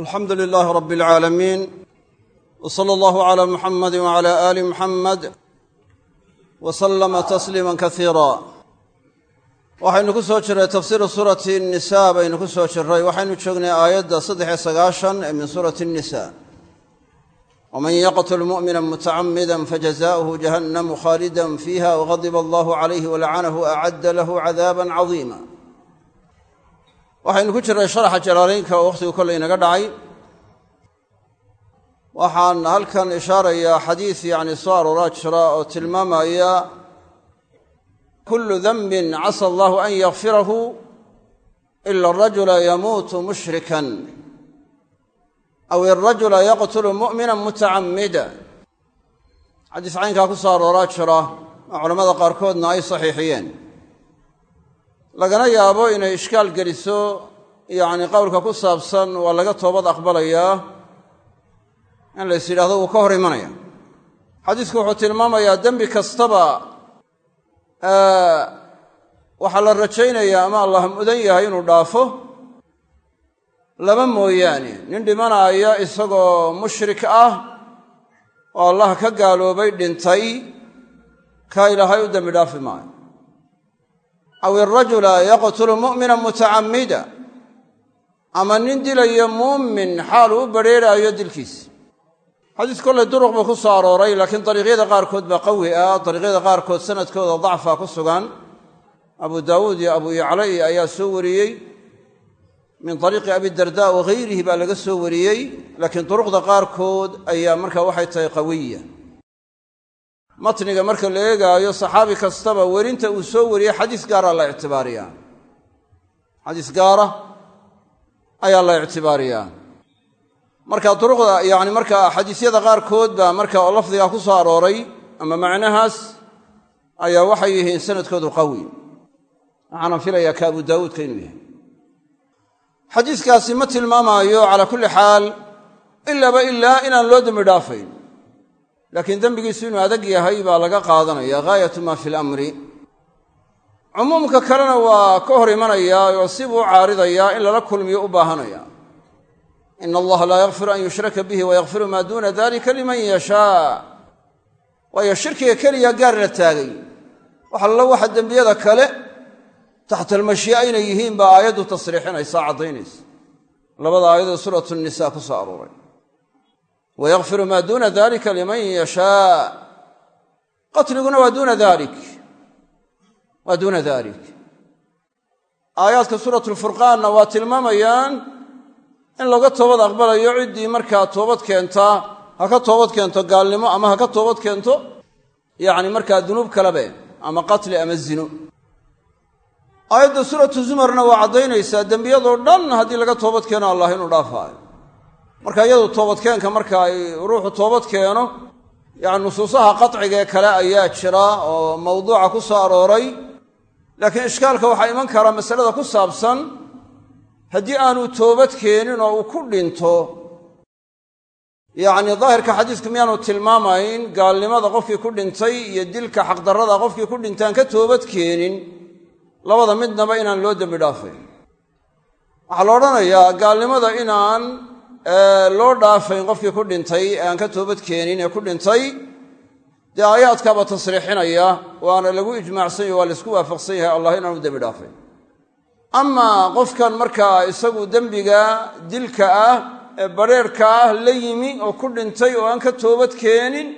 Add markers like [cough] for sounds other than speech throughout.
alxamdu lilaahi rabbi alcaalamiin w sala allahu calaa muxamadi wacala aali muxamed wa sallama tasliima kasiira waxaynu ku soo jirray tafsiiru suurati nisa baynu ku soo jirray waxaynu joognay aayadda saddex-iyo sagaashan ee min suurati nisa. Waman yaqtul mu'mina mutacamida fajazaؤuhu jahannamu khaalidan fiiha wغadiba allahu calayhi walacanahu acadda lahu cadaaba cadiima waxaynu ku jirray sharaxa jalaalaynka oo wakhtigu kollay inaga dhacay. Waxaan halkan ishaarayaa xadiis yacni soo arooraa jira oo tilmaamaya kullu danbin casa allahu an yakfirahu ila arajula yamuutu mushrikan aw irajula yaqtulu mu'mina mutacamida xadiis caynkaa ku soo arooraa jira oo culammada qaarkoodna ay saxiixiyeen lagana yaabo inay ishkaal geliso yacni qowlka ku saabsan waa laga toobad aqbalayaa in lays yidhahdo wuu ka hor imanaya. Xadiisku wuxuu tilmaamayaa dembi kastaba waxaa la rajaynayaa ama allah mudan yahay inuu dhaafo. Laba mooyaane nin dhimanaaya isagoo mushrik ah oo allah ka gaaloobay dhintay kaa ilaahay u dembi dhaafi maayo aw irajula yaqtulu mu'mina mutacamida ama nin dilayo muumin xaaluu u badrheeraayo dilkiisa xadiis kolley duruq buu ku soo arooray laakiin dariiqyada qaarkood baa qawi ah dariiqyada qaarkood sanadkooda dacfaa ku sugan. Abu daawuud iyo abu yacla iyo ayaa soo wariyey. Min ariiqi abidarda wa hayrihi baa laga soo wariyey laakiin duruqda qaarkood ayaa markaa waxay tahay qawiya matniga marka la eegaayo saxaabi kastaba werinta uu soo wariyey xadiis gaara la ictibaariyaa xadiis gaara ayaa la ictibaariyaa marka duruqda yani markaa xadiisyada qaarkood baa marka oo lafdigaa ku soo arooray ama macnahaas ayaa waxay yihiin sanadkoodu qawi. Waxaana filayaa ka abu daawuudka inuu yahay. Xadiiskaasi ma tilmaamaayo calaa kulli xaal ilaaba ilaa inaan loo dembi dhaafayn laakiin dembigiisu inuu adag yahay baa laga qaadanaya gaayatu maa fi lamri cumuumka kalena waa ka hor imanayaa oo sibuu u caaridayaa in lala kulmiyo u baahanaya. Ina allaha laa yakfiru an yushraka bihi wayakfiru maa duuna dalika liman yashaa. Waayo shirkiga keliya gaar la taagay. Wax allo waxa dembiyada kale taxta almashii'a inay yihiin baa aayaddu tasriixinaysa caddaynaysa. Labada aayadoo suuratu nisa ku soo arooray wayakfiru maa duuna dalika liman yashaa qatliguna waa duuna dalik waa duuna dalik aayaadka suuratu lfurqaanna waa tilmaamayaan in laga toobad aqbalayo ciddii markaa toobad keentaa ha ka toobad keento gaalnimo ama ha ka toobad keento yacni markaa dunuub kalebe ama qatli ama zino aayadda suuratu zumarna waa caddaynaysaa dembiyadoo dhan haddii laga toobad keeno allah inuu dhaafaayo marka iyadu toobadkeenka marka ay ruuxu toobad keeno yacni nusuusaha qatcigae kale ayaa jira oo mawduuca ku soo arooray. Laakiin ishkaalka waxaa iman kara masalada ku saabsan haddii aanu toobad keenin oo uu ku dhinto yacni daahirka xadiisku miyaanu tilmaamayn gaalnimada qofkii ku dhintay iyo dilka xaqdarrada qofkii ku dhintaan ka toobad keenin labada midnaba inaan loo dembi dhaafayn waxaa la odhanayaa gaalnimada inaan loo dhaafayn qofkii ku dhintay aan ka toobad keenin ee ku dhintay dee aayaadkaaba tasriixinaya waana lagu ijmaacsan yahy waa laysku waafaqsan yahay allah inaanu dembi dhaafayn amaa qofkan markaa isagu dembiga dilka ah ee badrheerka ah la yimi oo ku dhintay oo aan ka toobad keenin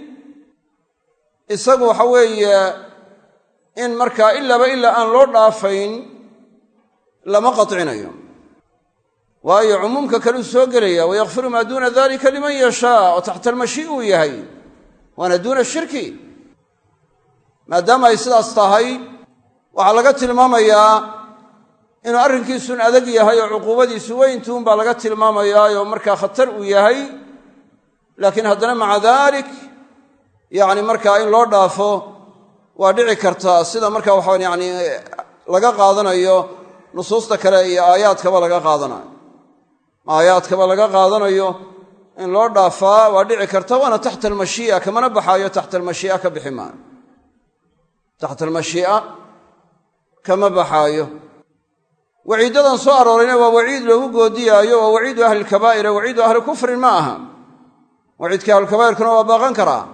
isagu waxa weeye in markaa ilaaba ilaa aan loo dhaafayn lama qatcinayo waayo cumuumka kaleu soo gelaya wayakfiru maa duuna dalika liman yashaa oo taxta almashii uu yahay. Waana duuna shirki. Maadaama ay sidaas tahay waxaa laga tilmaamayaa inuu arrinkiisun adag yahay oo cuquubadiisu weyntuun baa laga tilmaamayaayoo markaa khatar uu yahay. Laakiin haddana maca dalik yacni markaa in loo dhaafo waa dhici kartaa sida marka waxaa yani laga qaadanayo nusuusta kale iyo aayaadkaba laga qaadanayo aayaadkaba laga qaadanayo in loo dhaafaa waa dhici karta waana taxta almashii'a kamana baxaayo taxta almashii'a ka bixi maayo taxta almashii'a kama baxaayo. Waciiddadan soo aroorayna waa waciid loogu goodiyaayo waa waciidu ahli lkabaa'ire waciidu ahli kufrin ma aha. Waciidkii ahlulkabaa'irkuna waa baaqan karaa.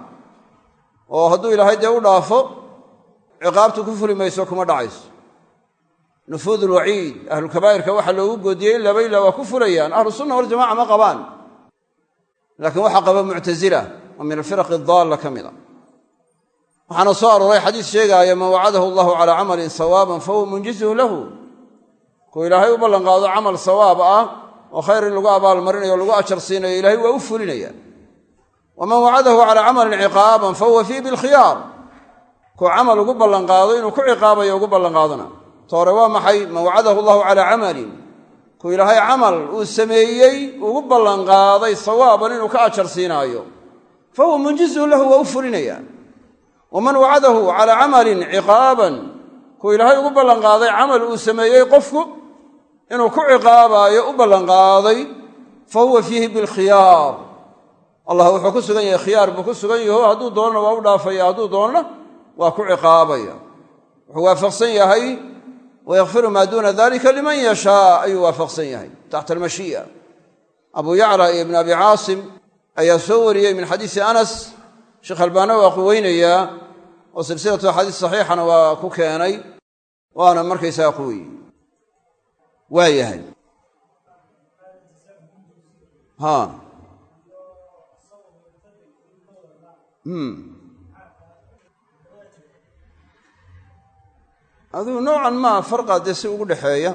Oo hadduu ilaahay dee u dhaafo ciqaabtu ku fuli mayso kuma dhacayso nufuud ulwaciid ahlulkabaa'irka waxaa loogu goodiyey ilaaba ilaa waa ku fulayaan. Ahlu sunna waljamaca ma qabaan. Laakiin waxaa qaba muctasila oo min alfiraqi daalla ka mid a. Waxaana soo arooray xadiis sheegaaya man wacadahu allahu calaa camalin sawaaban fahuwa munjizuhu lahu. Kuu ilaahay u ballanqaado camal sawaab ah oo khayr in lagu abaalmarinayo o lagu ajar siinayo ilahay waa u fulinaya. Waman wacadahu calaa camalin ciqaaban fahuwa fiihi bilkhiyaar kuu ugu ballanqaado inuu ku ciqaabayo ugu ballanqaadona toore waa maxay? Man wacadahu allahu calaa camalin. Kuu ilaahay camal uu sameeyey ugu ballanqaaday sawaaban inuu ka ajar siinaayo. Fahuwa munjizuhu lahu waa u fulinaya. Waman wacadahu calaa camalin ciqaaban. Kuu ilaahay ugu ballanqaaday camal uu sameeyey qofku inuu ku ciqaabaayo u ballanqaaday fa huwa fiihi bilkhiyaar. Allah wuxuu ku sugan yahay khiyaar buu ku sugan yaho hadduu doonana waa u dhaafaya hadduu doonana waa ku ciqaabaya. Wuxuu waafaqsan yahay wayakfiru maa duuna dalika liman yashaa ayuu waafaqsan yahay taxta almashii'a abuu yacla iyo ibn abi caasim ayaa soo wariyey min xadiisi anas sheekh albaana waa quweynayaa oo silsilatu axaadiis saxiixana waa ku keenay waana markaysaga quweye waa yahay ha adigu noocan maa farqa dee si ugu dhexeeya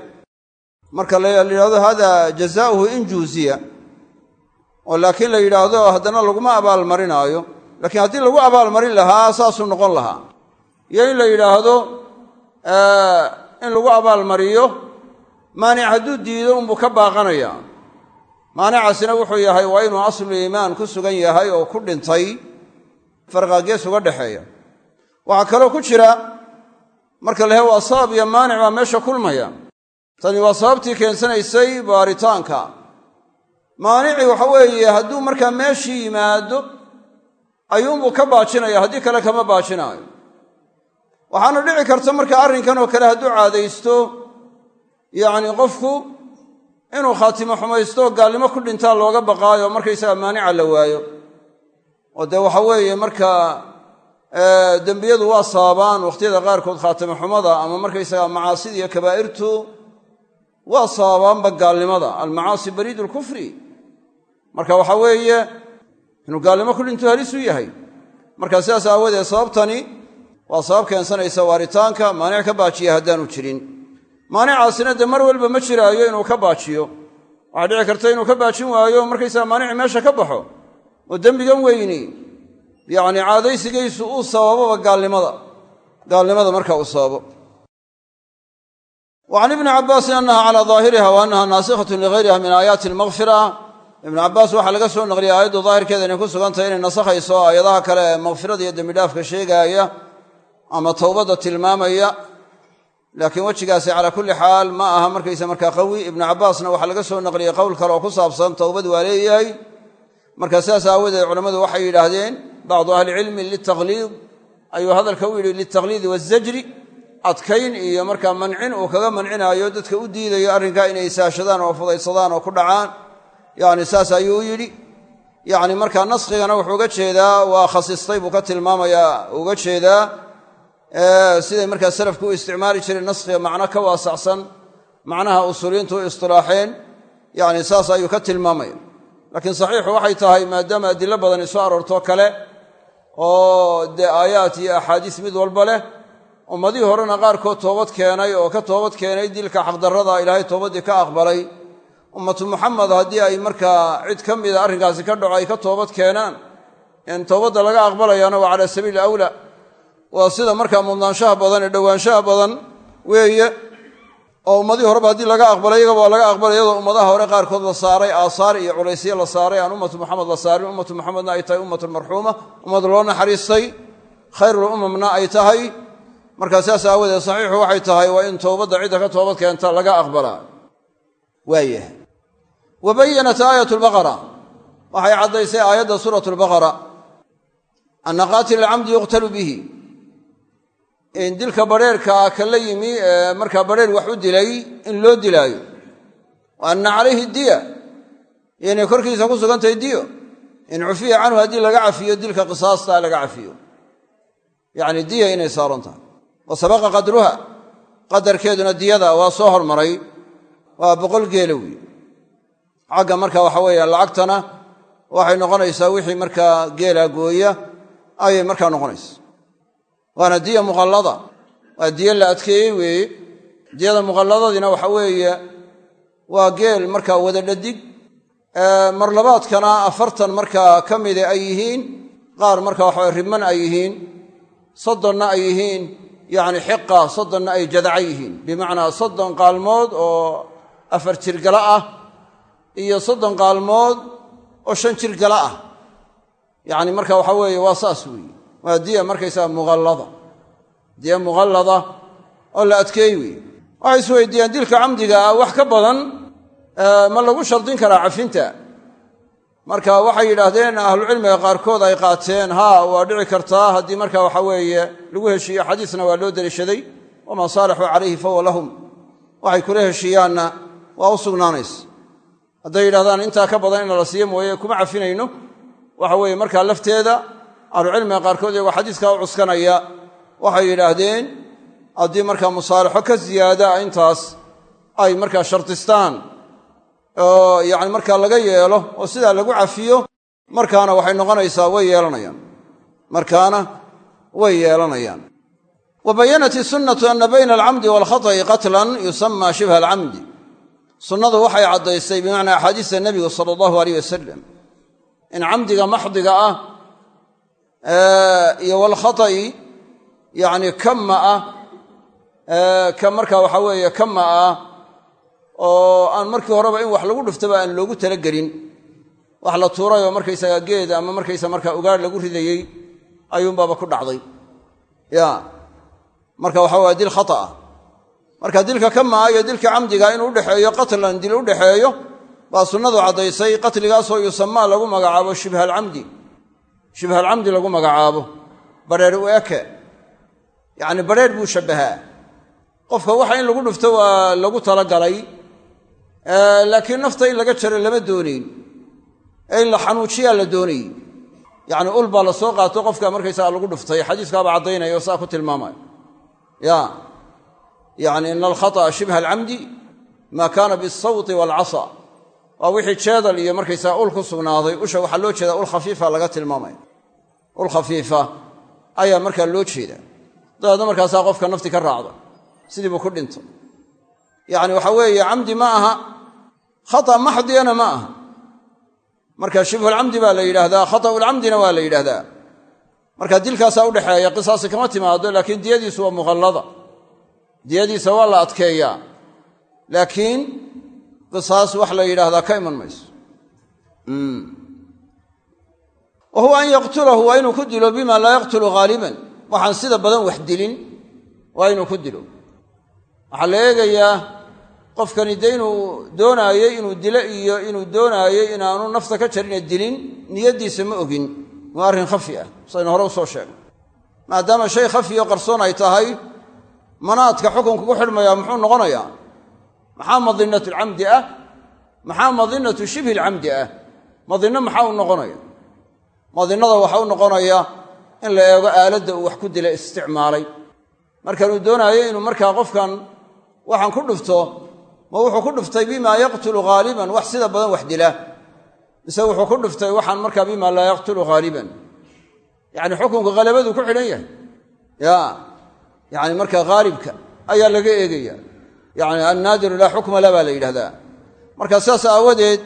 marka la yidhahdo hada jazaauhu in juuziya. Oo laakiin la yidhaahdo haddana laguma abaalmarinaayo. Laakiin haddii lagu abaalmarin lahaa saasuu noqon lahaa. Iyo in la yidhaahdo in lagu abaalmariyo maanic hadduu diido unbuu ka baaqanaya maanicaasina wuxuu yahay waa inuu aslu iimaan ku sugan yahay oo ku dhintay. Farqa gees uga dhexeeya waxaa kaloo ku jira marka la he waa sabab iyo maanic baa meesha kulmaya. Tani waa sababtii keensanaysay baaritaanka. Maanicii waxa weeye hadduu markaa meeshii yimaado ayuunbuu ka baajinaya haddii kale kama baajinaayo. Waxaana dhici karta marka arrinkan oo kale hadduu caadaysto yacni qofku inuu khaatimo xumaysto gaalnimo ku dhintaa looga baqaayo markaysaga maanica la waayo. Oo dee waxa weeye markaa dembiyadu waa saabaan wakhtiyada qaarkood khaatimo xumada ama markaysaga macaasida iyo kabaa'irtu waa saabaanba gaalnimada. Almacaasi bariid lkufri marka waxa weeye inuu gaalnimo ku dhinto halisu yahay. Marka sidaas aawadeed sababtani waa sabab keensanaysa waaritaanka maanic ka baajiya haddaanu jirin. Maanicaasina dee mar walba ma jiraayo inuu ka baajiyo. Waxaa dhici karta inuu ka baajin waayo markaysaga maanici meesha ka baxo oo dembigan weyni yacni caadaysigaysu uu sababoba gaalnimada. Gaalnimada marka uu sababo. Wa can ibni cabbaasin annaha calaa daahiriha wa annaha naasikhatun ligayriha min aayaati almakfira ibnu cabbaas waxaa laga soo naqliyay aayaddu daahirkeeda inay ku sugan tahay inay nasakhayso aayadaha kale ee makfirada iyo dembidhaafka sheegaaya ama towbadda tilmaamaya. Laakiin wejigaasi calaa kulli xaal ma aha markaysa markaa qawi. Ibnu cabbaasna waxaa laga soo naqliyey qowl kale oo ku saabsan towbad waa leeyahay. Marka sidaas aawadeed culammadu waxay yidhaahdeen bacdu ahlicilmi litaqliid ayuu hadalka u yidhi liltaqliidi waazajri adkayn iyo markaa mancin uu kaga mancinaayo dadka u diidayo arrinkaa inay saashadaan oo fudaysadaan oo ku dhacaan yacni saas ayuu u yidhi yacni markaa naskigana wuxuu uga jeedaa waa khasistay buu ka tilmaamayaa uga jeedaa siday markaa salafku u isticmaali jireen naskhiga macno ka waasacsan macnaha usuuliyiintu u istilaaxeen yacni saas ayuu ka tilmaamaya laakiin saxiixu waxay tahay maadaama adilo badani soo aroortoo kale oo dee aayaat iyo axaadiis mid walba leh. Ummadihii horena qaarkood toobad keenay oo ka toobad keenay dilka xaqdarrada ilaahay toobaddii ka aqbalay. Ummatu muxamed haddii ay markaa cid ka mida arrinkaasi ka dhaco ay ka toobad keenaan toobadda laga aqbalayaana waa calaa sabiili awla waa sida markaa mudnaanshaha badan ee dhowaanshaha badan weeye oo ummadihii horeba haddii laga aqbalay iyagaba waa laga aqbalay iyadoo ummadaha hore qaarkood la saaray aasaar iyo culaysyo la saaray aan ummatu muxamed la saarin ummatu muxamedna ay tahay ummatun marxuuma ummad loo naxariistay khayrul umamna ay tahay. Markaa sidaas aawadeed saxiixu waxay tahay waa in towbadda cidda ka toobad keenta laga aqbalaa waayahay. Wa bayanat aayat lbaqara waxay caddaysay aayadda suurat lbaqara anna qaatil alcamdi yuqtalu bihi dilka badrheerkaa ka la yimi markaa badrheer wax u dilay in loo dilaayo. Wa anna calayhi diya. Inay korkiisa ku sugantahay diyo. In cufiya canhu haddii laga cafiyo dilka qisaastaa laga cafiyo. Yacni diya inay saaran tahay. Wa sabaqa qadruha. Qadarkeeduna diyada waa soo hormaray. Waa boqol geela wey xagga marka waxa weeye lacagtana waxay noqonaysaa wixii markaa geela gooya ayay markaa noqonaysa waana diya muqallada. Waa diya la adkeeyey weeye. Diyada muqalladadiina waxa weeye waa geel markaa wada dhadig. Marlabaadkana afartan markaa ka mide ay yihiin qaar marka waxawe riman ay yihiin soddonna ay yihiin yacni xiqa soddonna ay jadaca yihiin. Bimacnaa soddon qaalmood oo afar jirgala ah iyo soddon qaalmood oo shan jirgala ah. Yacni marka waxa weeye waa saas weeye waa diya markaysaga muqallada diya muqallada oo la adkeey weeye waxay isweydiiyaan dilka camdiga ah wax ka badan ma lagu shardin karaa cafinta. Marka waxay yidhaahdeen ahlucilmiga qaarkood ay qaateen haa waa dhici kartaa. Haddii marka waxa weeye lagu heshiiyo xadiisna waa loo deliishaday. Wamaa saalaxuu calayhi fahuwa lahum. Waxay kula heshiiyaanna waa u sugnaanaysa hadday yidhahdaan intaa ka badan in la siiyo mooye kuma cafinayno. Waxa weeye markaa lafteeda ahlucilmiga qaarkood iyagoo xadiiskaa u cuskanaya waxay yidhaahdeen haddii markaa musaalaxo ka ziyaada intaas ay markaa shardistaan oo yacni markaa laga yeelo oo sidaa lagu cafiyo markaana waxay noqonaysaa way yeelanayaan. Markaana way yeelanayaan. Wa bayanat isunnatu ana bayna alcamdi waalkhata'i qatlan yusama shibha alcamdi sunnadu waxay caddaysay bimacnaa axaadiista nebigu sala allahu aleyh wasalam in camdiga maxdiga ah iyo waalkhata'i yacni kama ah ka markaa waxaa weeye kama ah oo aan markii horeba in wax lagu dhuftaba aan loogu talagelin. Wax la tuurayoo markaysaga geed ama markaysa markaa ugaar lagu ridayey ayuunbaaba ku dhacday. Ya marka waxa waa dil khata ah. Marka dilka kamaa iyo dilka camdiga inuu udhexeeyo qatlan dil udhexeeyo baa sunnadu caddaysay qatligaasoo yusamaa lagu magacaabo shibha alcamdi shibha alcamdi lagu magacaabo badheer u eke. Yacni badheer buu shabbahaa qofka waxa in lagu dhufto waa lagu talagalay laakiin nafta in laga jaro lama doonayn ee in la xanuujiyaa la doonayey yacni ul baa la soo qaato qofka markaysaga lagu dhuftay. Xadiiskaaba caddaynaya oo saa ku tilmaamaya. Ya. Yacni ina alkhata'a shibha alcamdi maa kaana bialsawti waalcasa waa wixii jeedal iyo markaysaga ul ku sugnaaday usha waxaa loo laga tilmaamaya ul khafiifa ayaa markaa loo jeedaa dabeedna markaasaa qofka nafti ka raacda sidii buu ku dhinto. Yacni waxa weeye camdi ma aha khata maxdiyana ma aha. Marka shibhulcamdi baa la yidhaahdaa khata'ulcamdina waa la yidhaahdaa. Marka dilkaasaa udhexeeya qisaasi kama timaado laakiin diyadiisu waa muqallada. Diyadiisa waa la adkeeyaa. Laakiin qisaas wax la yidhaahdaa ka iman mayso wa huwa an yaqtulahu waa inuu ku dilo bima laa yaqtulu haaliban waxaan sida badan wax dilin waa inuu ku dilo waxaa la eegayaa qofkani dee inuu doonaayey inuu dilo iyo inuu doonaayey inaanu nafta ka jarine dilin niyaddiisa ma ogin waa arrin khafi ah saynu hore u soo sheegnay maadaama shay khafiyo qarsoon ay tahay manaadka xukunka ku xidhmayaa muxuu noqonayaa maxaa madinatu lcamdi ah maxaa madinatu shibhi lcamdi ah madinno maxaa noqonaya madinnada waxa u noqonaya in la eego aaladda uu wax ku dila isticmaalay. Markanuu doonaayo inuu markaa qofkan waxaan ku dhufto ma wuxuu ku dhuftay bima yaqtulu haaliban wax sida badan wax dila. Mise wuxuu ku dhuftay waxaan markaa bima laa yaqtulu haaliban yacni xukunka halabaduu ku xidhan yahay. Ya yacni markaa haalibka ayaa laga eegaya yacni annaadiru laa xukma la baa la yidhahdaa marka sidaas aawadeed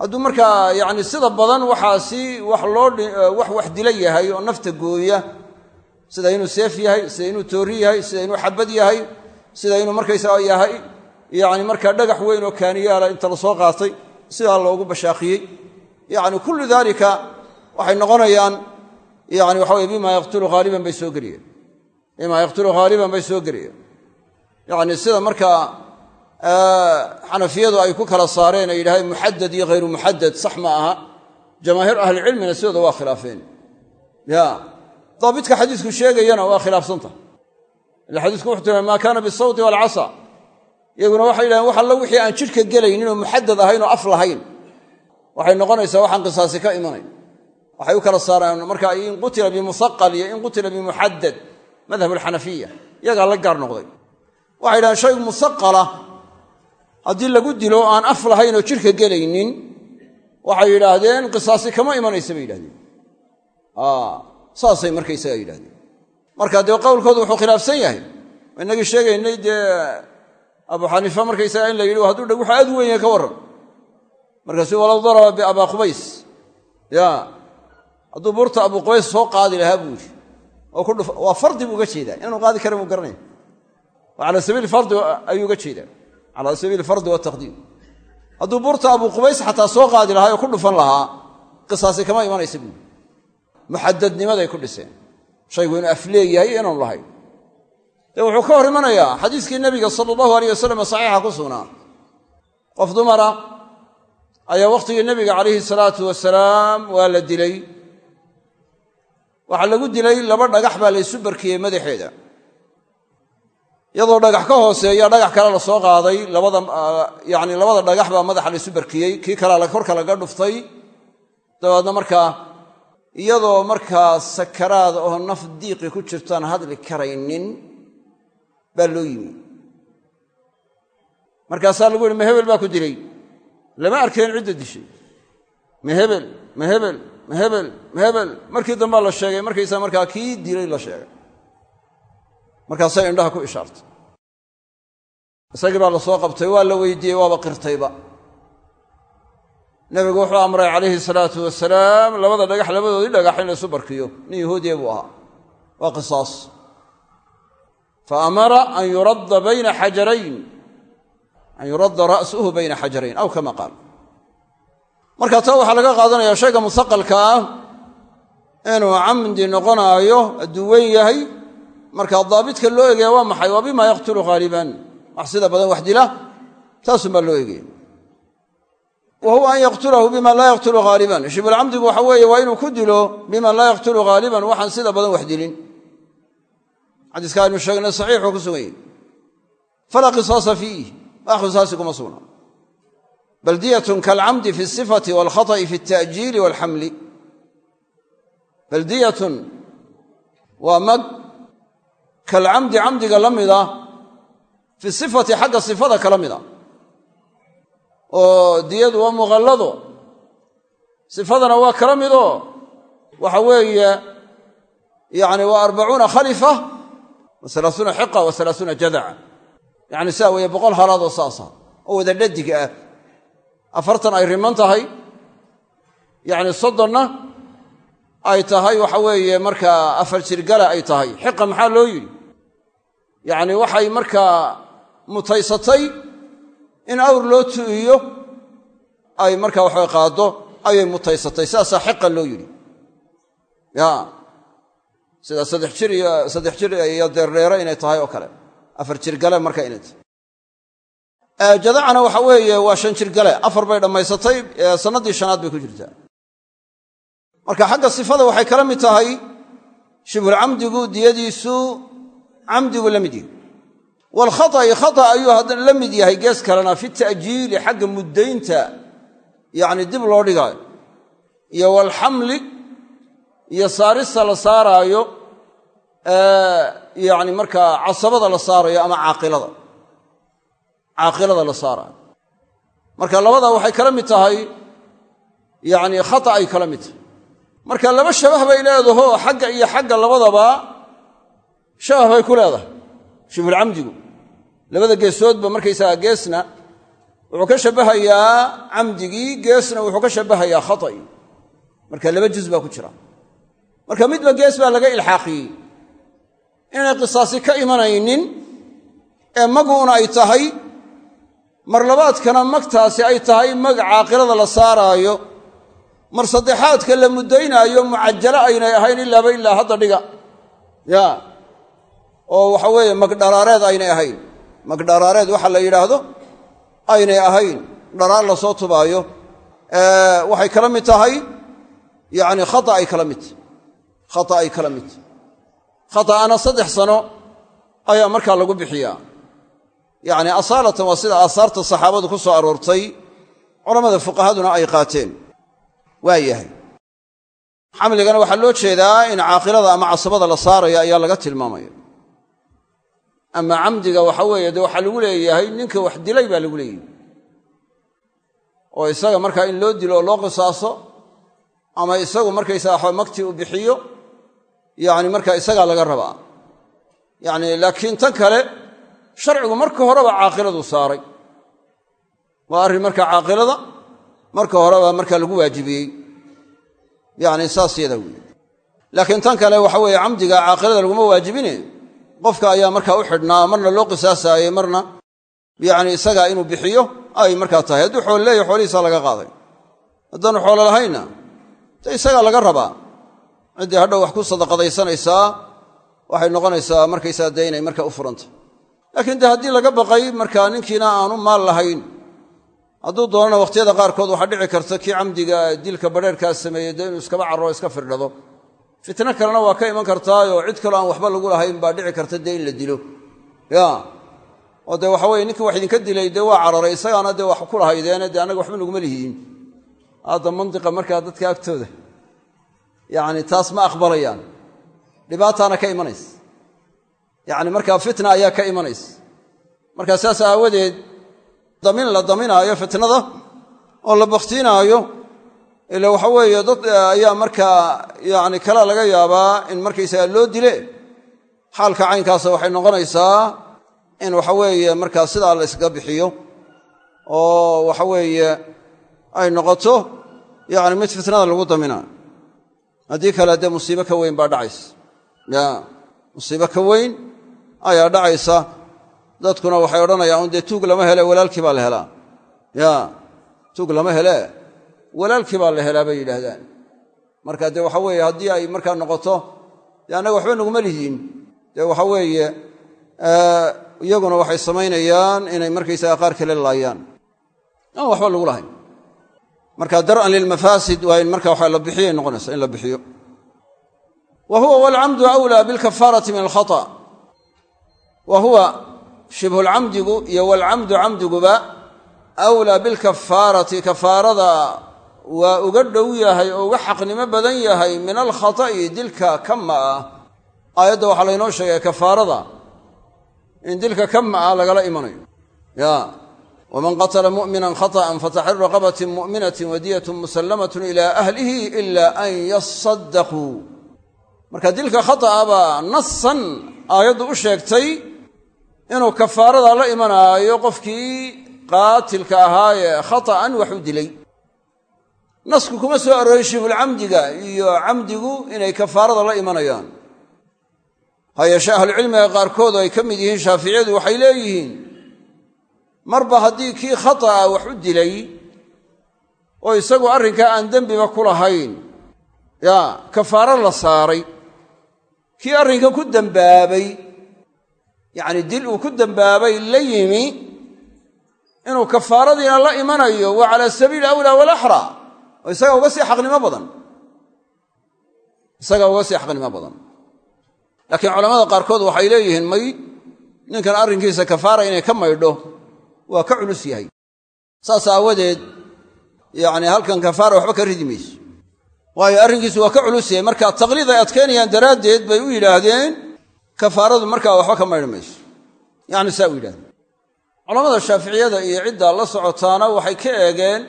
hadduu markaa yacni sida badan waxaasi wax loo wax wax dila yahay oo nafta gooya. Sida inuu seef yahay sida inuu toori yahay sida inuu xabad yahay sida inuu markaysaa yahay yacni markaa dhagax weyn oo kaaniyaala inta la soo qaatay sidaa loogu bashaaqiyey. Yacni kullu daalika waxay noqonayaan yani waxa weye bima yaqtulu haaliban bay soo geliyeen. Bima yaqtulu haaliban bay soo geliyeen. Yacni sida markaa xanafiyadu ay ku kala saareen ay yidhahdeen muxadad iyo hayru muxadad sax ma aha. Jamaahiir ahlicilmina sidooda waa khilaafeen. Ya. Daabidka xadiisku sheegayana waa khilaafsantah ila xadiisku wuxu tilmaamay maa kaana bisawti waalcasa iyaguna waxay yidhahdeen wax allo wixii aan jidhka gelaynin oo muxadad ahayn oo af lahayn. Waxay noqonaysaa waxaan qisaasi ka imanayn waxay u kala saaraan marka in qutila bimusaqal iyo in qutila bimuxadad madhab alxanafiya iyagaa la gaar noqday. Waxay yidhahdeen shaygu musaqala haddii lagu dilo aan af lahayn oo jidhka gelaynin waxay yidhaahdeen qisaasi kama imanaysa bay yidhahdeen saasay markaysaga yidhahdeen marka dee qowlkoodu wuxuu khilaafsan yahay. Inagii sheegaynay dee abu xaniifa markaysaga in la yidhi hadduu dhagwaxa aad u weyn yahay ka warran. Markaasu walow daraba biabaa qubays. Ya hadduu buurta abu qubays soo qaadi lahaa buu yidhi. Waa fardi buu uga jeedaa. Inaanu qaadi karan buu garanaya waa cala sabiili fardi ayuu uga jeedaa cala sabiili fardi wataqdiim hadduu buurta abu qubays xataa soo qaadi lahaa oo ku dhufan lahaa qisaasi kama imanaysa buuri muxadadnimaday ku dhiseen. Shaygu inuu afleeyahay inaanu lahayn. Dee wuxuu ka hor imanayaa xadiiskii nebiga sala allahu aleyh wasalam saxiixa ku sugnaa. Qof dumara ayaa wakhtigii nebiga calayhi salaatu wasalaam waa la dilay. Waxaa lagu dilay laba dhagax baa laysu barkiyey madaxeeda iyadoo dhagax ka hooseeya dhagax kale la soo qaaday labada yacni labada dhagax baa madaxa laysu barkiyey kii kalea korka laga dhuftay. Dabeedna markaa iyadoo markaa sakaraad oo naf diiqi ku jirtaan hadli karaynin baa loo yimi. Markaasaa lagu yihi ma hebel baa ku dilay. Lama arkeen cidda dishay. Ma hebel ma hebel ma hebel ma hebel. Markii dambaa la sheegay markaysaa markaa kii dilay la sheegay markaasay indhaha ku ishaartay isagii baa la soo qabtay waa la weydiiyey waaba qirtayba. Nebigu wuxuu amray calayhi salaatu wasalaam labada dhagax labadoodii dhagax in laysu barkiyo. Nin yahuudiya buu ahaa. Waa qisaas. Fa amara an yuradda bayna xajarayn. An yuradda ra'suhu bayna xajarayn aw kama qaal. Marka taa waxaa laga qaadanaya shayga musaqalka ah inuu camdi noqonaayo hadduu weyn yahay marka daabidka loo egaya waa maxay? Waa bima yaqtulu haaliban wax sida badan wax dila taasunbaa loo egaya wa huwa an yaqtulahu bima laa yaqtulu haaliban shibulcamdigu waxa weeye waa inuu ku dilo bima laa yaqtulu haaliban waxaan sida badan wax dilin. Xadiiska aynu sheegnay saxiixuu ku sugan yahy falaa qisaasa fiih wax qisaasi kuma sugna bal diyatun mag kalcamdi camdiga la mida fi sifati xagga sifada kala mida. Oo diyadu waa muqallado sifadana waa kala midoo waxa weeye yani waa arbacuuna khalifa wa alaauuna xiqa wa alaauuna jadaca yani saa weeye boqol halaadoo saasa oo wada dhadig ah. Afartan ay riman tahay yani soddonna ay tahay waxa weeye markaa afar jirgala ay tahay. Xiqa maxaa loo yidhi yacni waxay markaa mutaysatay in awr loo tu'iyo ay markaa waxay qaaddo ayay mutaysatay. Sidaasaa xiqa loo yidhi. Ya. Sida saddex jir iyo saddex jir iyo deerdheere inay tahay oo kale. Afar jirgale marka inay tahay. Jadacana waxa weeye waa shan jirgale afar bay dhammaysatay. Sannaddii shanaad bay ku jirtaa marka xagga sifada waxay kala mid tahay shibulcamdigu diyadiisu camdigu la mid yahay. Waalkhata'i khata ayuu haddana la mid yahay gees kalena fi ta'jiili xagga muddaynta yacni dib loo dhigaayo. Iyo waalxamli iyo saarista la saaraayo yacni markaa casabada la saarayo ama caaqilada. Caaqilada la saaraayo. Marka labada waxay kala mid tahay yacni khata ay kala mid tahay. Marka laba shabah bay leedaho xagga iyo xagga labadaba shabah bay ku leedahay shibulcamdigu labada geesoodba markaysaga geesna wuxuu ka shabbahayaa camdigii geesna wuxuu ka shabbahayaa khata'i marka laba juz baa ku jira. Marka midba gees baa laga ilxaaqiyey. Inay qisaasi ka imanaynin ee maguuna ay tahay mar labaadkana magtaasi ay tahay mag caaqilada la saaraayo mar saddexaadka la muddaynaayo mucajalo aynay ahayn ilaaba ilaa hadda dhiga. Ya oo waxa weeye magdharaareed aynay ahayn. Magdharaareed waxa la yidhaahdo aynay ahayn. Dharaar la soo tubaayo. Waxay kala mid tahay yacni khata ay kala mid. Khata ay kala mid. Khata'ana saddex sano ayaa markaa lagu bixiyaa. Yacni asaalatan waa sida aasaarta saxaabadu ku soo aroortay culammada fuqahaduna ay qaateen. Waa yahay. Xamligana waxaa loo jeedaa in caaqilada ama casabada la saaraya ayaa laga tilmaamaya ama camdiga waxa weeye dee waxaa lagu leeyahay ninka wax dilay baa lagu leeyahy oo isaga markaa in loo dilo oo loo qisaaso ama isagu markaysaga waxba magtii u bixiyo yacni markaa isagaa laga rabaa. Yacni laakiin tan kale sharcigu marka horeba caaqiladu saaray. Waa arrin markaa caaqilada marka horeba markaa lagu waajibiyey. Yacni saas yada weeye. Laakiin tan kale waxa weeye camdiga caaqilada laguma waajibine qofka ayaa markaa u xidhnaa marna loo qisaasaayey marna yacni isagaa inuu bixiyo ay markaa tahay. Hadduu xoolo leeyahy xoolihiisaa laga qaaday. Haddaanu xoolo lahaynna de isagaa laga rabaa. Ciddii hadhow wax ku sadaqadaysanaysaa waxay noqonaysaa markaysaa dee inay markaa u furantay laakiin de haddii laga baqay markaa ninkiina aanu maal lahayn hadduu doonana wakhtiyada qaarkood waxaa dhici karta kii camdiga dilka badheerkaa sameeyey dee inuu iskaba carro iska firdhado fitno kalena waa ka iman kartaayoo cid kaloo aan waxba lagu lahayn baa dhici karta dee in la dilo. Ya. Oo dee waxa weye ninkii wax idinka dilay dee waa cararay isagaana dee wax ku lahaydeene dee annaga waxba naguma lihiin. Hadda mandiqa markaa dadka agtooda. Yacni taas ma aqbalayaan. Dhibaataana ka imanaysa yacni markaa fitna ayaa ka imanaysa markaa saas aawadeed damin la daminaayo fitnada oo la bakhtiinaayo ila waxa weeye dad ayaa markaa yacni kalaa laga yaabaa in markaysaga loo dile xaalka caynkaasa waxay noqonaysaa in waxa weeye markaa sidaa la yskaga bixiyo. Oo waxa weeye ay noqoto yacni mid fitnada lagu daminaayo haddii kale dee musiibo ka weyn baa dhacaysa. Ya musiibo ka weyn ayaa dhacaysa. Dadkuna waxay odhanayaan un dee tuug lama hele walaalkii baa la helaa. Ya tuug lama hele walaalkii baa la helaa bay yidhaahdaan. Marka dee waxa weeye haddii ay markaa noqoto dee annaga waxba naguma lihiin. Dee waxa weeye iyaguna waxay samaynayaan inay markaysaga qaar kale laayaan. Aan waxba lagu lahayn. Marka dar'an lilmafaasid waa in marka waxa la bixiyay noqonaysa in la bixiyo. Wa huwa walcamdu awlaa bilkafaarati min alkhata wa huwa shibhulcamdigu iyo walcamdu camdiguba awlaa bilkafaarati waa uga dhow yahay oo uga xaqnimo badan yahay min alkhata'i dilka kama ah aayadda waxaa laynoo sheegay kafaarada. In dilka kama ah lagala imanayo. Ya. Waman qatala mu'minan khata'an fataxiru raqabatin mu'minatin wadiyatun musallamatun ilaa ahlihi ila an yasadaquu marka dilka khata'a baa nasan aayaddu u sheegtay inuu kafaarada la imanaayo qofkii qaatilka ahaayee khata'an wax dilay nasku kuma soo aroorin shibulcamdiga iyo camdigu inay kafaarada la imanayaan. Ha yeeshe ahlucilmiga qaarkood oo ay ka mid yihiin shaaficiyadu waxay leeyihiin marba haddii kii khata'a wax u dilay oo isagu arrinkaa aan dembiba ku lahayn yaa kafaaro la saaray kii arrinkan ku dembaabay yacni dil uu ku dembaabay la yimi inuu kafaaradiina la imanayo waa calaa sabiili awlaa walaxraa oo isagaa uga sii xaqnimo badan. Isagaa uga sii xaqnimo badan. Laakiin culamada qaarkood waxay leeyihiin may ninkan arrinkiisa kafaara inay ka maydho waa ka culus yahay. Saas aawadeed yacni halkan kafaara waxba ka ridi mayso. Waayo arrinkiisu waa ka culus yahay. Marka taqliid ay adkaynayaan daraaddeed bay u yidhaahdeen kafaaradu markaa waxba ka maydhi mayso. Yacni saa u yidhahdeen culamada shaaficiyada iyo cidda la socotaana waxay ka eegeen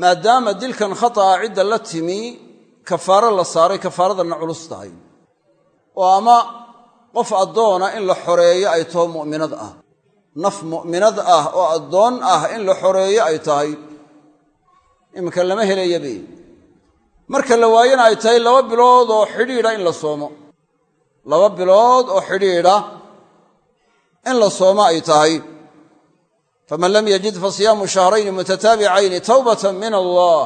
maadaama dilkan khata'a cidda la timi kafaaro la saaray kafaaradanna culus tahay. Oo ama qof addoona in la xoreeyo ay taho mu'minad ah. Naf mu'minad ah oo addoon ah in la xoreeyo ay tahay. Iminka lama helayabe marka la waayana ay tahay laba bilood oo xidhiidha in la soomo. Laba bilood oo xidhiidha in la soomo ay tahay faman lam yajid fa siyaamu shahrayni mutataabicayni tawbatan min allah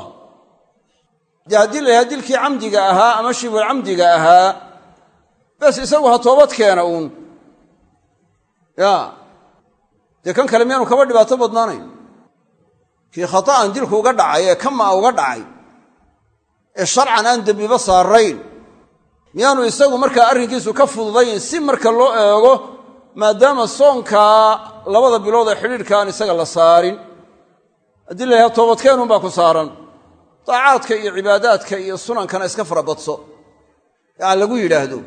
dee haddii la yahaa dilkii camdiga ahaa ama shibul camdiga ahaa bes isagu ha toobad keena uun ya dee kan kale miyaanu kaba dhibaato badnaanayn kii khata'an dilku uga dhacay ee kama uga dhacay ee sharcan aan dembiba saarayn miyaanu isagu markaa arrinkiisu ka fududayn si marka loo eego maadaama soonkaa labada bilood ee xidhiidhka aan isaga la saarin haddii la yidhaha toobadkeenunbaa ku saaran. Daacaadka iyo cibaadaadka iyo sunankana iska farabadso yaan lagu yidhaahdo.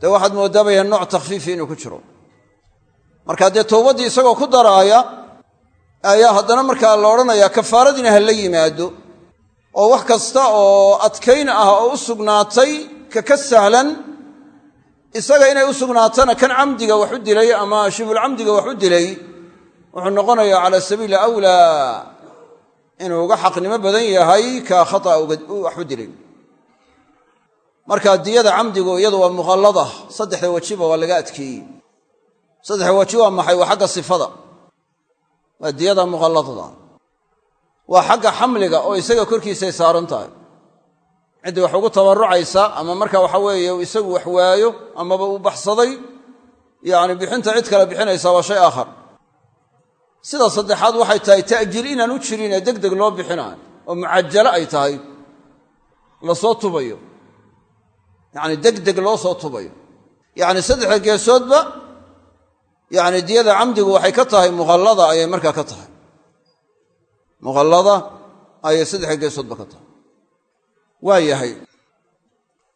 Dee waxaad moodaabayaa nooc takhfiifi inuu ku jiro. Marka dee towbaddii isagoo ku daraaya ayaa haddana markaa la odhanayaa kafaaradiina ha la yimaado oo wax kasta oo adkayn ah oo u sugnaatay ka ka sahlan isaga inay u sugnaatana kan camdiga wax u dilay ama shibulcamdiga wax u dilay wuxuu noqonayaa cala sabiili awlaa inuu uga xaqnimo badan yahay ka khata wax u dilay. Marka diyada camdigu iyadu waa muqallada saddexda wejiba waa laga adkeeyey. Saddexda weji waa maxay? Waa xagga sifada. Waa diyada muqalladada. Waa xagga xamliga oo isaga korkiisay saaran tahay ciddii wax ugu tabarrucaysa ama marka waxa weeye isagu wax waayo amaba uu baxsaday yacni bixinta cid kale bixinaysa waa shay aakhar. Sida saddexaad waxay tahay ta'jiil inaan u jirin ee deg deg loo bixinaayo oo mucajalo ay tahay la soo tubayo. Yacni deg deg loo soo tubayo. Yacni saddexda geesoodba yacni diyada camdigu waxay ka tahay muqallada ayay markaa ka tahay. Muqallada ayay saddexda geesoodba ka tahay waa yahay.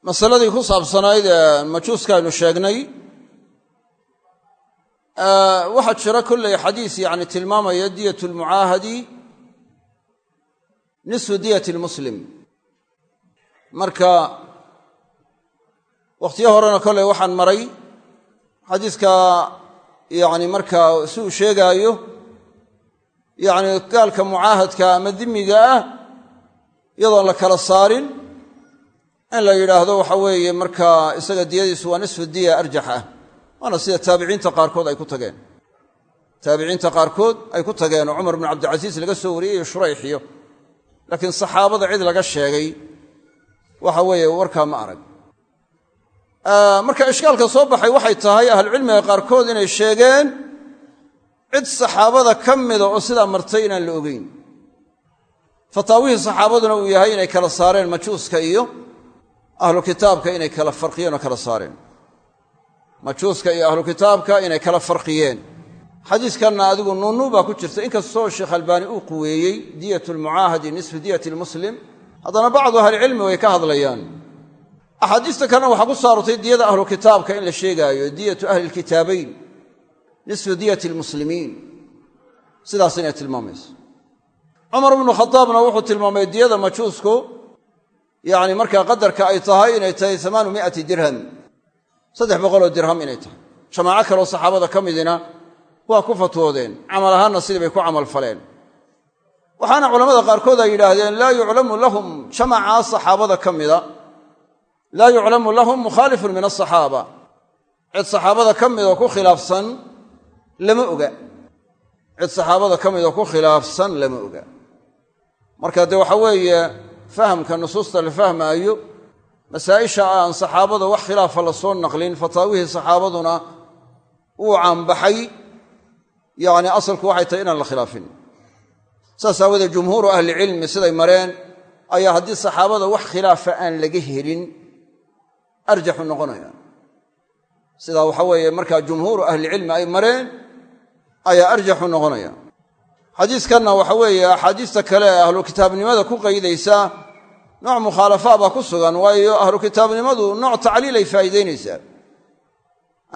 Masaladii ku saabsanayd ee majuuskaaynu sheegnay waxaa jira kolley xadiis yacni tilmaamaya diyat lmucaahadi nisfu diyat lmuslim marka wakhtiyo horena kolley waxaan maray xadiiska yacni markaa si uu sheegaayo yacni gaalka mucaahadka ama dimiga ah iyadoon la kala saarin in la yidhaahdo waxa weeye markaa isaga diyadiisu waa nisfu diya arjax ah. Waana sida taabiciinta qaarkood ay ku tageen. Taabiciinta qaarkood ay ku tageen oo cumar bnu cabdilcasiis laga soo wariyey iyo shurayxiyo laakiin saxaabada cid laga sheegay waxa weeye warkaa ma arag. Marka ishkaalka soo baxay waxay tahay ahlucilmiga qaarkood inay sheegeen cid saxaabada ka mida oo sidaa martay inaan la ogeyn fataawihii saxaabaduna uu yahay inay kala saareen majuuska iyo ahlu kitaabka inay kala farqiyeen oo kala saareen. Majuuska iyo ahlu kitaabka inay kala farqiyeen. Xadiiskanna adigu nuunu baa ku jirta. Inkastoo sheekh albaani uu quweeyey diyat lmucaahadi nisfu diyat lmuslim haddana bacdu ahlicilmi way ka hadlayaan. Axaadiista kalena waxaa ku saarotay diyada ahlu kitaabka in la sheegaayo diyatu ahli lkitaabayn nisfu diyati lmuslimiin cumar bnu khadaabna wuxuu tilmaamay diyada majuusku yacni markaa qadarka ay tahay inay tahay amaanu miati dirham saddex boqoloo dirham inay tahay. Jamaaco kaleo saxaabada ka midina waa ku fatwoodeen camal ahaanna sidii bay ku camal faleen. Waxaana culamada qaarkood ay yidhaahdeen laa yuclamu lahum jamacaa saxaabada ka mida. Laa yuclamu lahum mukhaalifun min asaxaaba cid saxaabada ka midoo ku khilaafsan lama oga. Cid saxaabada ka midoo ku khilaafsan lama oga marka dee waxa weeye fahamka nusuusta la fahmaayo masaa'isha aan saxaabada wax khilaafa la soo naqlin fataawihii saxaabaduna uu caanbaxay. Yacni asalku waxay tahay inaan la khilaafin. Saas aawoodee jumhuuru ahlicilmi siday mareen ayaa haddii saxaabada wax khilaafa aan laga helin arjaxu noqonaya sidaa waxa weeye markaa jumhuuru ahlicilmi ay mareen ayaa arjaxu noqonaya xadiiskanna waxa weeye axaadiista kale ee ahlu kitaabnimada ku qaydaysa nooc mukhaalafaa baa ku sugan waayo ahlu kitaabnimadu nooc tacliilay faa'iidaynaysaa.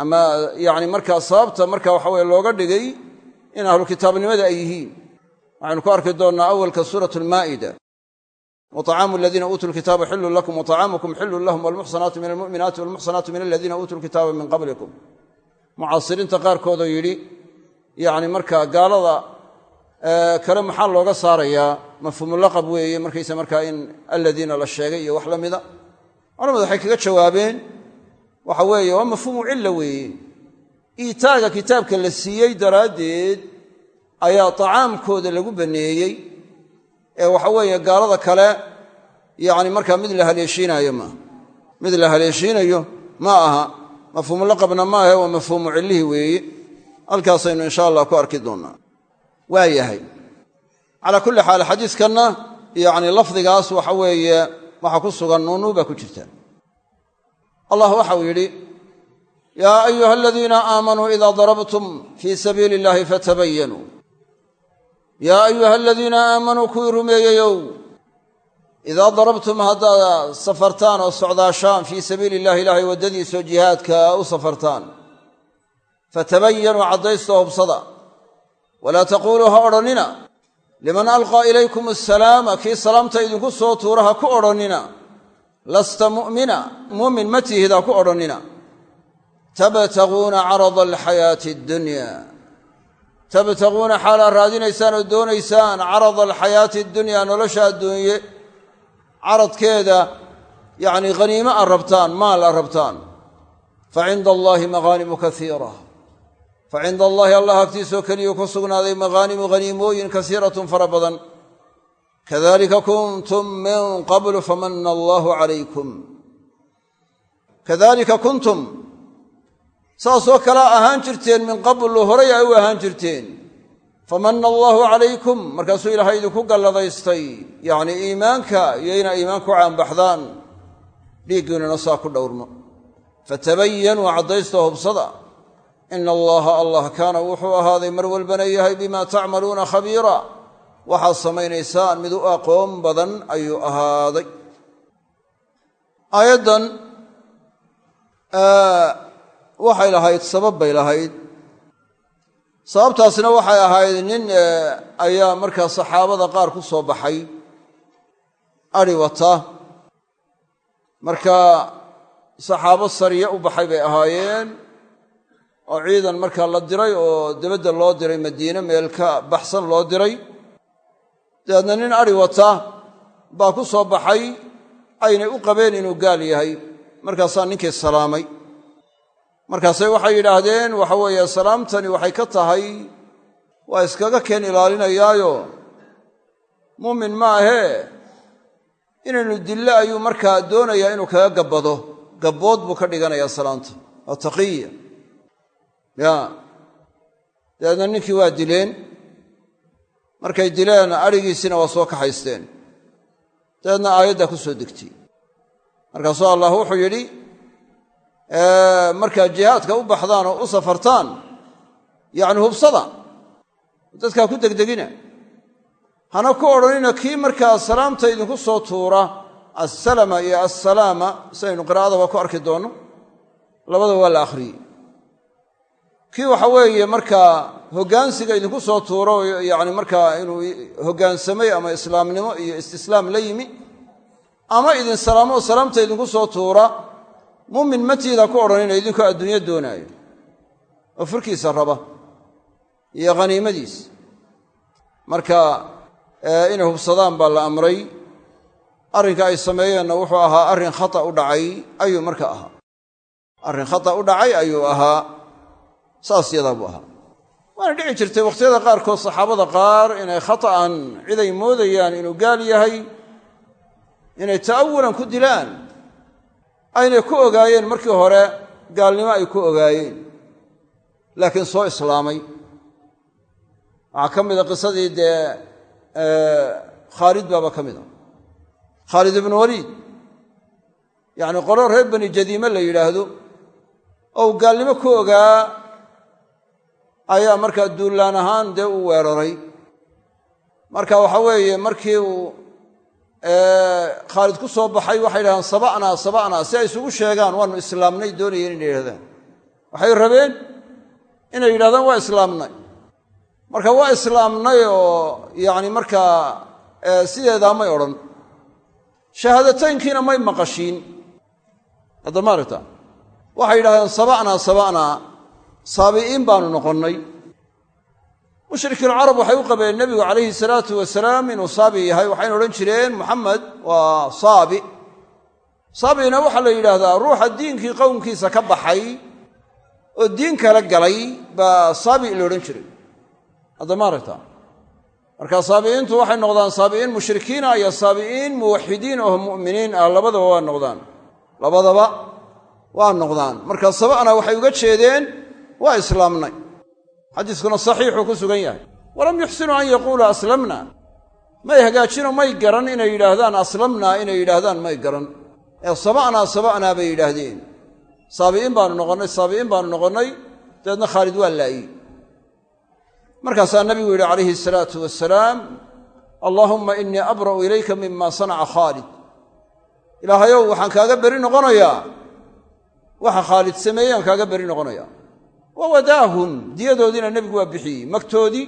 Ama yacni markaa sababta marka waxa weye looga dhigay in ahlu kitaabnimada ay yihiin. Waxaynu ku arki doonnaa awalka suurat almaa'ida wa طacaamu aladiina uutuu lkitaaba xilun lakum wa طacaamukum xilun lahum walmuxsanaatu min almu'minaati walmuxsanaatu min aladiina uutuu lkitaaba min qablikum. Mucaasiriinta qaarkoodoo yidhi yacni markaa gaalada kale maxaa looga saarayaa? Mafhuumulaqab weeye markaysa markaa in aladiina la sheegay iyo wax la mida. Culamadu waxay kaga jawaabeen waxa weeye waa mafhuumu cilla weeye. Iitaaga kitaabka la siiyey daraaddeed ayaa tacaamkooda lagu banneeyey ee waxa weeye gaalada kale yacni markaa mid la haleeshiinaayo maaha mid la haleeshiinayo ma aha. Mafhuumulaqabna maahe waa mafhuumu cillihii weeye. Halkaasaynu insha allah ku arki doonnaa waa yahay. Calaa kulli xaal xadiiskanna yacni lafdigaas waxa weeye waxaa ku sugan nuunuu baa ku jirta. Allah waxau yidhi yaa ayuha aladiina aamanuu idaa darabtum fii sabiili illahi fatabayanuu yaa ayuha aladiina aamanuu kuwii rumeeyeyow idaa darabtum haddaad safartaan oo socdaashaan fii sabiili illahi ilaahay waddadiisoo jihaadka u safartaan fatabayanuu caddaystoo hubsada walaa taquuluu ha odhannina liman alqaa ilaykum asalaama kii salaamta idinku soo tuura ha ku odhannina lasta mu'mina muumin ma tihid ha ku odhannina tabtaguuna carada alxayaati addunya. Tabtaguuna xaalaad raadinaysaan oo doonaysaan carada alxayaati addunyaa nolosha adduunye caradkeeda yacni haniimo aad rabtaan maal aad rabtaan. Fa cinda allaahi maghaanimu kaiira fa cinda allaahi allah agtiisoo keliyuu ku sugnaaday maghaanimu haniimooyin kasiiratun fara badan kadalika kuntum min qablu famana allaahu calaykum kadalika kuntum saasoo kalea ahaan jirteen min qablu horay ay u ahaan jirteen famana allaahu calaykum markaasuu ilaahay idinku galladaystay yacnii iimaanka iyo inaa iimaan ku caanbaxdaan dhiiggiinuna saa ku dhowrmo fatabayanuu ina allaha allah kaana wuxuu ahaaday mar walbana yahay bimaa tacmaluuna khabiira. Waxaad samaynaysaan mid u aqoon badan ayuu ahaaday. Aayaddan waxay lahayd sabab bay lahayd. Sababtaasna waxay ahayd nin ayaa markaa saxaabada qaar ku soo baxay. Adhi wata. Marka saxaabo sariye u baxay bay ahaayeen oo ciidan markaa la diray oo debadda loo diray madiine meel ka baxsan loo diray dabeedna nin adhi wata baa ku soo baxay aynay u qabeen inuu gaal yahay. Markaasaa ninkii salaamay. Markaasay waxay yidhaahdeen waxa weeye salaamtani waxay ka tahay waa iskaga keen ilaalinayaayo. Muumin ma ahee inaynu dillo ayuu markaa doonayaa inuu kaga gabbado. Gabbood buu ka dhiganayaa salaamta. Waa taqiya. ya dabeedna ninkii waa dileen markay dileen adhigiisiina waa soo kaxaysteen. Dabeedna aayaddaa ku soo degtay. Markaasuu allah wuxuu yidhi markaa jihaadka u baxdaan oo u safartaan yacni hubsada dadkaa ku degdegina hana ku odhanina kii markaa salaamta idinku soo tuura assalama iyo assalaama sidaynu qiraa'adaba ku arki doonno labadaba waa la akhriyey kii waxa weeye markaa hoggaansiga idinku soo tuuro yacni markaa inuu hoggaansamay ama islaamnimo iyo istislaam la yimi ama idin salaamo oo salaamta idinku soo tuura muumin matiida ku odhanina idinkoo adduunyo doonaayo. Oo furkiisa raba iyo khaniimadiis marka inay hubsadaan baa la amray arrinka ay sameeyeenna wuxuu ahaa arrin khata u dhacay ayuu marka ahaa. Arrin khata u dhacay ayuu ahaa saas yadaa buu ahaa. Waana dhici jirtay wakhtiyada qaarkood saxaabada qaar inay khata'an ciday moodayaan inuu gaal yahay inay ta'awulan ku dilaan aynay ku ogaayeen markii hore gaalnimo ay ku ogaayeen. Laakiin soo islaamay. Waxaa ka mida qisadii dee khaalid baaba ka mid a. Khaalid ibnu waliid. Yacni qolo reer bani jadiime la yidhaahdo ou gaalnimo ku ogaa ayaa markaa duullaan ahaan dee u weeraray. Marka waxa weeye markii uu khaalid ku soo baxay waxay yidhahdeen saba'naa saba'naa si ay isugu sheegaan waannu islaamnay doonayeen inay yidhahdaan waxay rabeen inay yidhahdaan waa islaamnay. Marka waa islaamnay oo yacni markaa sideedaa may odhan. Shahaadataynkiina may maqashiin. Hadda maaragta waxay yidhahdeen saba'naa saba'naa saabi'iin baanu noqonnay. Mushrikiincarab waxay u qabeen nebigu calayhi salaatu wasalaam inuu saabi yahay waxayna odhan jireen muxamed waa saabi. Saabina waxaa la yidhaahdaa ruuxa diinkii qowmkiisa ka baxay oo diin kala galay baa saabi la odhan jiray. Hadda maaragta marka saabi'iintu waxay noqdaan saabi'iin mushrikiina iyo saabi'iin muwaxidiin oo mu'miniin ah labadaba waa noqdaan. Labadaba waa noqdaan. Marka saba'na waxay uga jeedeen waa islaamnay. Xadiiskuna saxiixuu ku sugan yahay. Walam yuxsinuu an yaquula aslamna. May hagaajino may garan inay yidhaahdaan aslamnaa inay yidhaahdaan may garan. Ee saba'naa saba'naa bay yidhaahdeen. Saabi'iin baanu noqonnay saabi'iin baanu noqonnay dabeedna khaalid waa laayey markaasaa nabigu yidhi calayhi asalaatu wasalaam allaahumma innii abra'u ilayka mima sanaca khaalid. Ilaahayow waxaan kaaga beri noqonayaa. Waxa khaalid sameeyey aan kaaga beri noqonayaa wa wadaahum diyadoodiina nebigu waa bixiyey magtoodii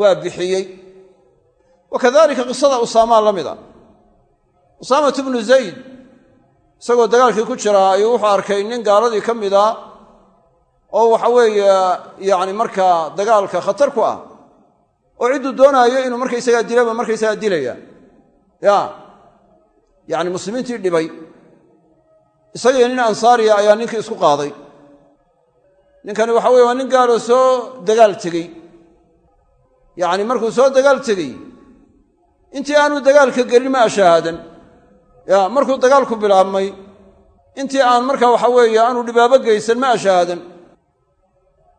waa bixiyey wa kadalika qisada usaamaa la mida usaamatu bnu zayd isagoo dagaalkii ku jiraa ayuu wuxuu arkay nin gaaladii ka mida oo waxa weeye yacni markaa dagaalka khatar ku ah oo cidduu doonaayo inuu markaysagaa dilaba markaysagaa dilaya ya yacni muslimiintii dhibay isagii nin ansaariya ayaa ninkii isku qaaday ninkani waxa weye waa nin gaaloo soo dagaal tegey. Yacni markuu soo dagaal tegey intii aanu dagaalka gelin ma ashahaadan ya markuu dagaalku bilaabmay intii aan markaa waxa weeye aanu dhibaabo geysan ma ashahaadan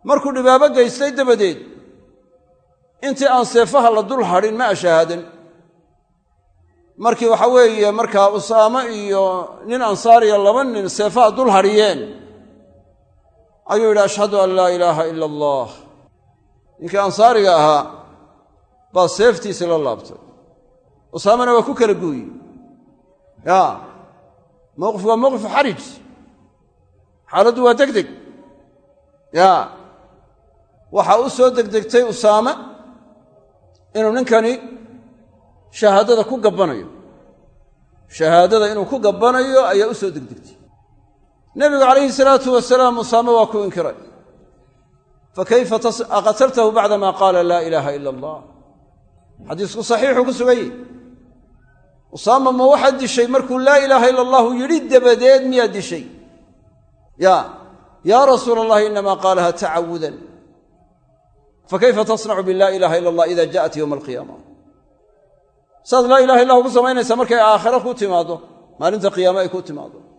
markuu dhibaabo geystay dabadeed intii aan seefaha la dul hadhin ma ashahaadan markii waxa weeye markaa usaamo iyo nin ansaariya laba nin seefaha dul hadhiyeen ayuu yidhi ashhadu an laa ilaaha ila allah. Ninkii ansaariga ahaa baa seeftiisii la laabtay. Usaamana waa ku kala gooye ya mowqifku waa mowqifu xarij. Xaaladdu waa deg deg ya waxaa u soo degdegtay usaame inuu ninkani shahaadada ku gabbanayo. Shahaadada inuu ku gabbanayo ayaa u soo degdegtay nebigu calayhi salaatu wasalaam usaame waa ku inkiray. Fa kayfa aqataltahu bacdama qaala laa ilaaha ila allah. Xadiisku saxiixuu ku sugan yahy usaama ma waxaad dishay markuu laa ilaaha ila allahu yidhi dabadeed miyaad dishay? Ya yaa rasuula allahi inamaa qaalaha tacawudan. Fakayfa tasnacu bilaa ilaaha ila allah ida jaءat yowma alqiyaama? Saad laa ilaha illahu ku samaynaysaa markay aakhiro ku timaaddo maalinta qiyaame ay ku timaaddo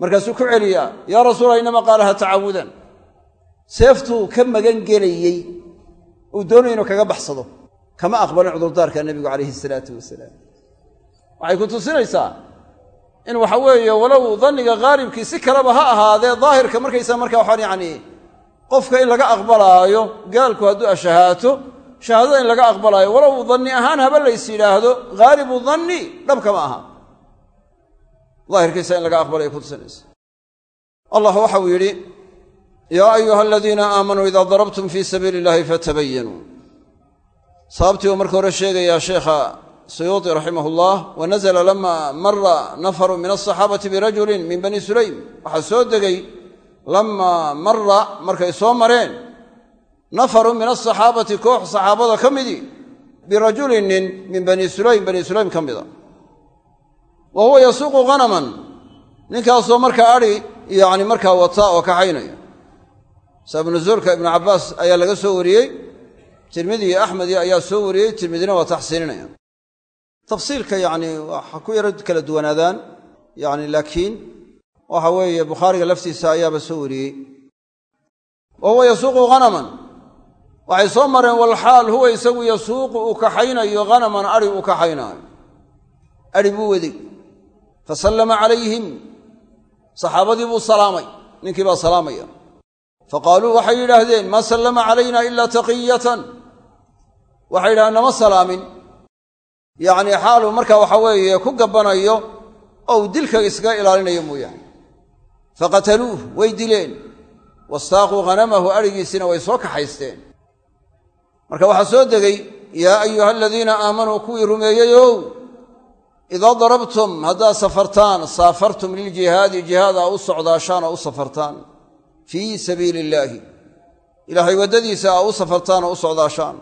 markaasuu ku celiyaa yaa rasuulallah inamaa qaalaha tacawudan. Seeftuu ka magan gelayey uu doonaya inuu kaga baxsado. Kama aqbalin cudurdaarka nebigu calayhi salaatu wasalaam. Waxay ku tusinaysaa in waxa weeye walow danniga haalibkii si kaleba ha ahaadee daahirka markaysaa marka waxaan yacni qofka in laga aqbalaayo gaalku hadduu ashahaato shahaadada in laga aqbalaayo walow danni ahaan haba lays yidhaahdo haalibu danni dhabkama aha daahirkiisa in laga aqbalaya ku tusinaysa allah waxa uu yidhi yaa ayuha aladiina aamanuu idaa darabtum fii sabiili illahi fatabayanuu sababtii uu marka hore sheegayaa sheekha suyuuti raximah ullah wa nazla lama mara nafaru min asaxaabati birajulin min bani sulaym. Waxaa soo degay lamaa mara markay soo mareen nafaru min asaxaabati koox saxaabada ka midii birajulin nin min bani sulaym bani sulaym ka mida wa huwa yasuuqu hanaman ninkaasoo markaa adhi yacni markaa wata oo kaxaynaya sabab nusuulka ibnu cabbaas ayaa laga soo wariyey tirmidi iyo axmedi ayaa soo wariyey tirmidina waa taxsiininaya tafsiilka yacni waxa ku yaro kala duwanaadaan yani laakiin waxa weeye bukhaariga laftiisa ayaaba soo wariyey wa huwa yasuuqu hanaman waxay soo mareen walxaal huwa isagu yasuuqu uu kaxaynayo hanaman adhi uu kaxaynaayo adhi buu waday fa sallama calayhim saxaabadii buu salaamay ninkii baa salaamaya fa qaaluu waxay yidhaahdeen maa sallama calayna ilaa taqiyatan waxay yidhahdeen nama salaamin yacnii xaaluu marka waxa weeye ku gabbanayo oo dilka iskaga ilaalinayo mooyaane faqataluuh way dileen wastaaquu hanamahu adhigiisina way soo kaxaysteen marka waxaa soo degay yaa ayuha aladiina aamanuu kuwii rumeeyeyow idaa darabtum haddaad safartaan saafartum liljihaadi jihaadaa u socdaashaan oo u safartaan fii sabiili illaahi ilaahay waddadiisa aa u safartaan oo u socdaashaan.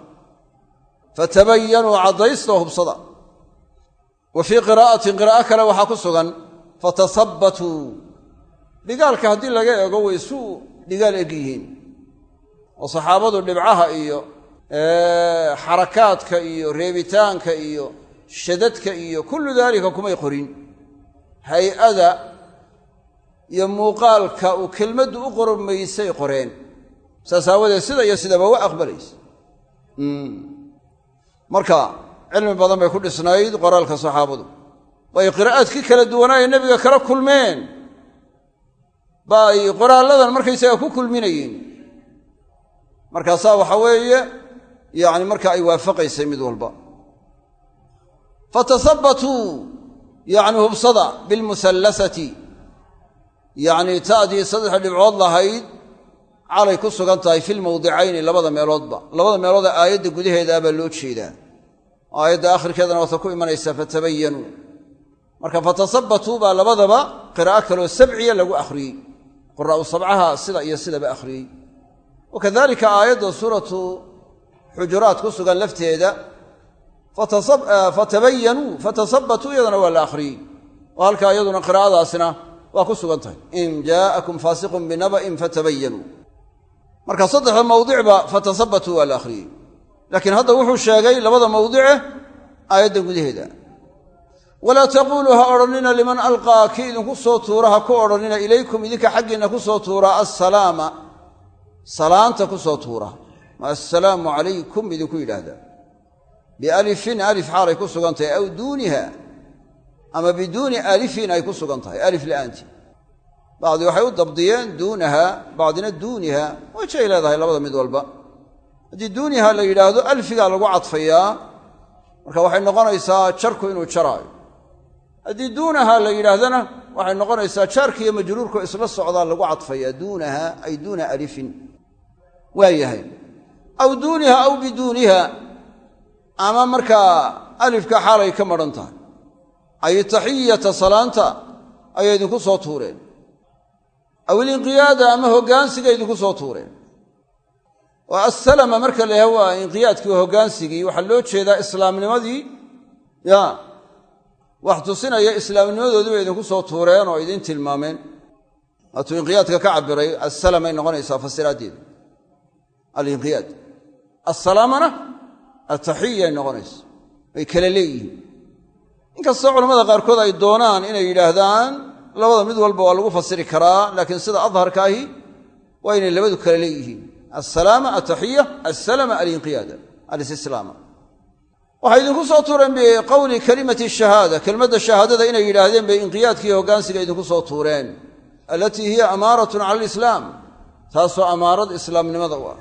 Fatabayanuu caddaystoo hubsada. Wa fii qiraa'atin qiraa'o kale waxaa ku sugan fatasabbatuu. Dhigaalka haddii laga eego way isu dhigaal eg yihiin. Oo saxaabadu dhibcaha iyo xarakaadka iyo reebitaanka iyo shadadka iyo kullu daalika kumay qorin. Hay'ada iyo muuqaalka uu kelmaddu u qormaysay qoreen. Saas aawadeed sida iyo sidaba wa aqbalaysa. Marka cilmi badan bay ku dhisnayd qoraalka saxaabadu. Waayo qiraa'aadkii kala duwanaa ee nebiga kala kulmeen. Ba ay qoraalladan markaysaga ku kulminayeen markaasaa waxa weeye yacni marka ay waafaqaysay mid walba fatasabbatuu yacni hubsada bilmusallasati yacni ta'dii saddexa dhibcood lahayd calay ku sugan tahay filmawdicayni labada meeloodba labada meelood ee aayadda gudaheedaa baa loo jeedaa aayadda aakhirkeedana waata ku imanaysaa fatabayanuu marka fatasabbatuu baa labadaba qiraa'o kaloo sabciya lagu akhriyey quraa'u sabcaha sida iyo sidaba akhriyey wa kadalika aayadda suuratu xujuraat ku sugan lafteeda fatabayanuu fatasabbatuu iyadana waa la akhriyey oo halkaa iyaduna qiraa'adaasina waa ku sugan tahay. In jaa'akum faasiqun binaba'in fatabayanuu marka saddexda mawdicba fatasabbatuu waa la akhriyey laakiin hadda wuxuu sheegay labada mawdice aayadda gudaheeda. Walaa taquuluu ha odhannina liman alqaa kii idinku soo tuura ha ku odhannina ilaykum idinka xaggiinna ku soo tuura assalaama. Salaanta tuura. Ma assalaamu idinku yidhaahdaa bialifin alif xaalay ku sugan tahay aw duuniha ama biduuni alifin ay ku sugan tahay alif la'aanti. Bacdi waxay u dabdiyeen duunaha bacdina duuniha wajay leedahay labada mid walba. Haddii duuniha la yidhaahdo alfigaa lagu cadfayaa marka waxay noqonaysaa jarku inuu jaraayo. Haddii duunaha la yidhaahdana waxay noqonaysaa jaarkiiyo majruurku isla socdaa lagu cadfayaa duunaha ay duuna alifin waa yahay aw duuniha aw biduuniha ama markaa alifka xaalay ka madhan tahay ay taxiyata salaanta ayay idinku soo tuureen. Aw ilinqiyaada ama hoggaansiga idinku soo tuureen. Oo assalama marka la waa inqiyaadkii hoggaansigii waxaa loo jeedaa islaamnimadii ya wax tusinaya islaamnimadoodii bay idinku soo tuureen oo idin tilmaameen. Waatuu inqiyaadka ka cabiray assalamay noqonaysaa fasiraaddeedu alinqiyaad. Assalaamana ataxiyay noqonaysa way kala leeyihiin. Inkastoo culamada qaarkood ay doonaan inay yidhaahdaan labada mid walba waa lagu fasiri karaa laakiin sida adharka ahi waa inay labadu kala leeyihiin. Assalaama ataxiya assalama alinqiyaada alistislaama. Waxay idinku soo tuureen biqowli kalimati shahaada. Kelmadda shahaadada inay yidhaahdeen bay inqiyaadkiiyo hoggaansiga idinku soo tuureen. Allatii hiya amaaratun cala alislaam. Taasoo amaarad islaamnimada u ah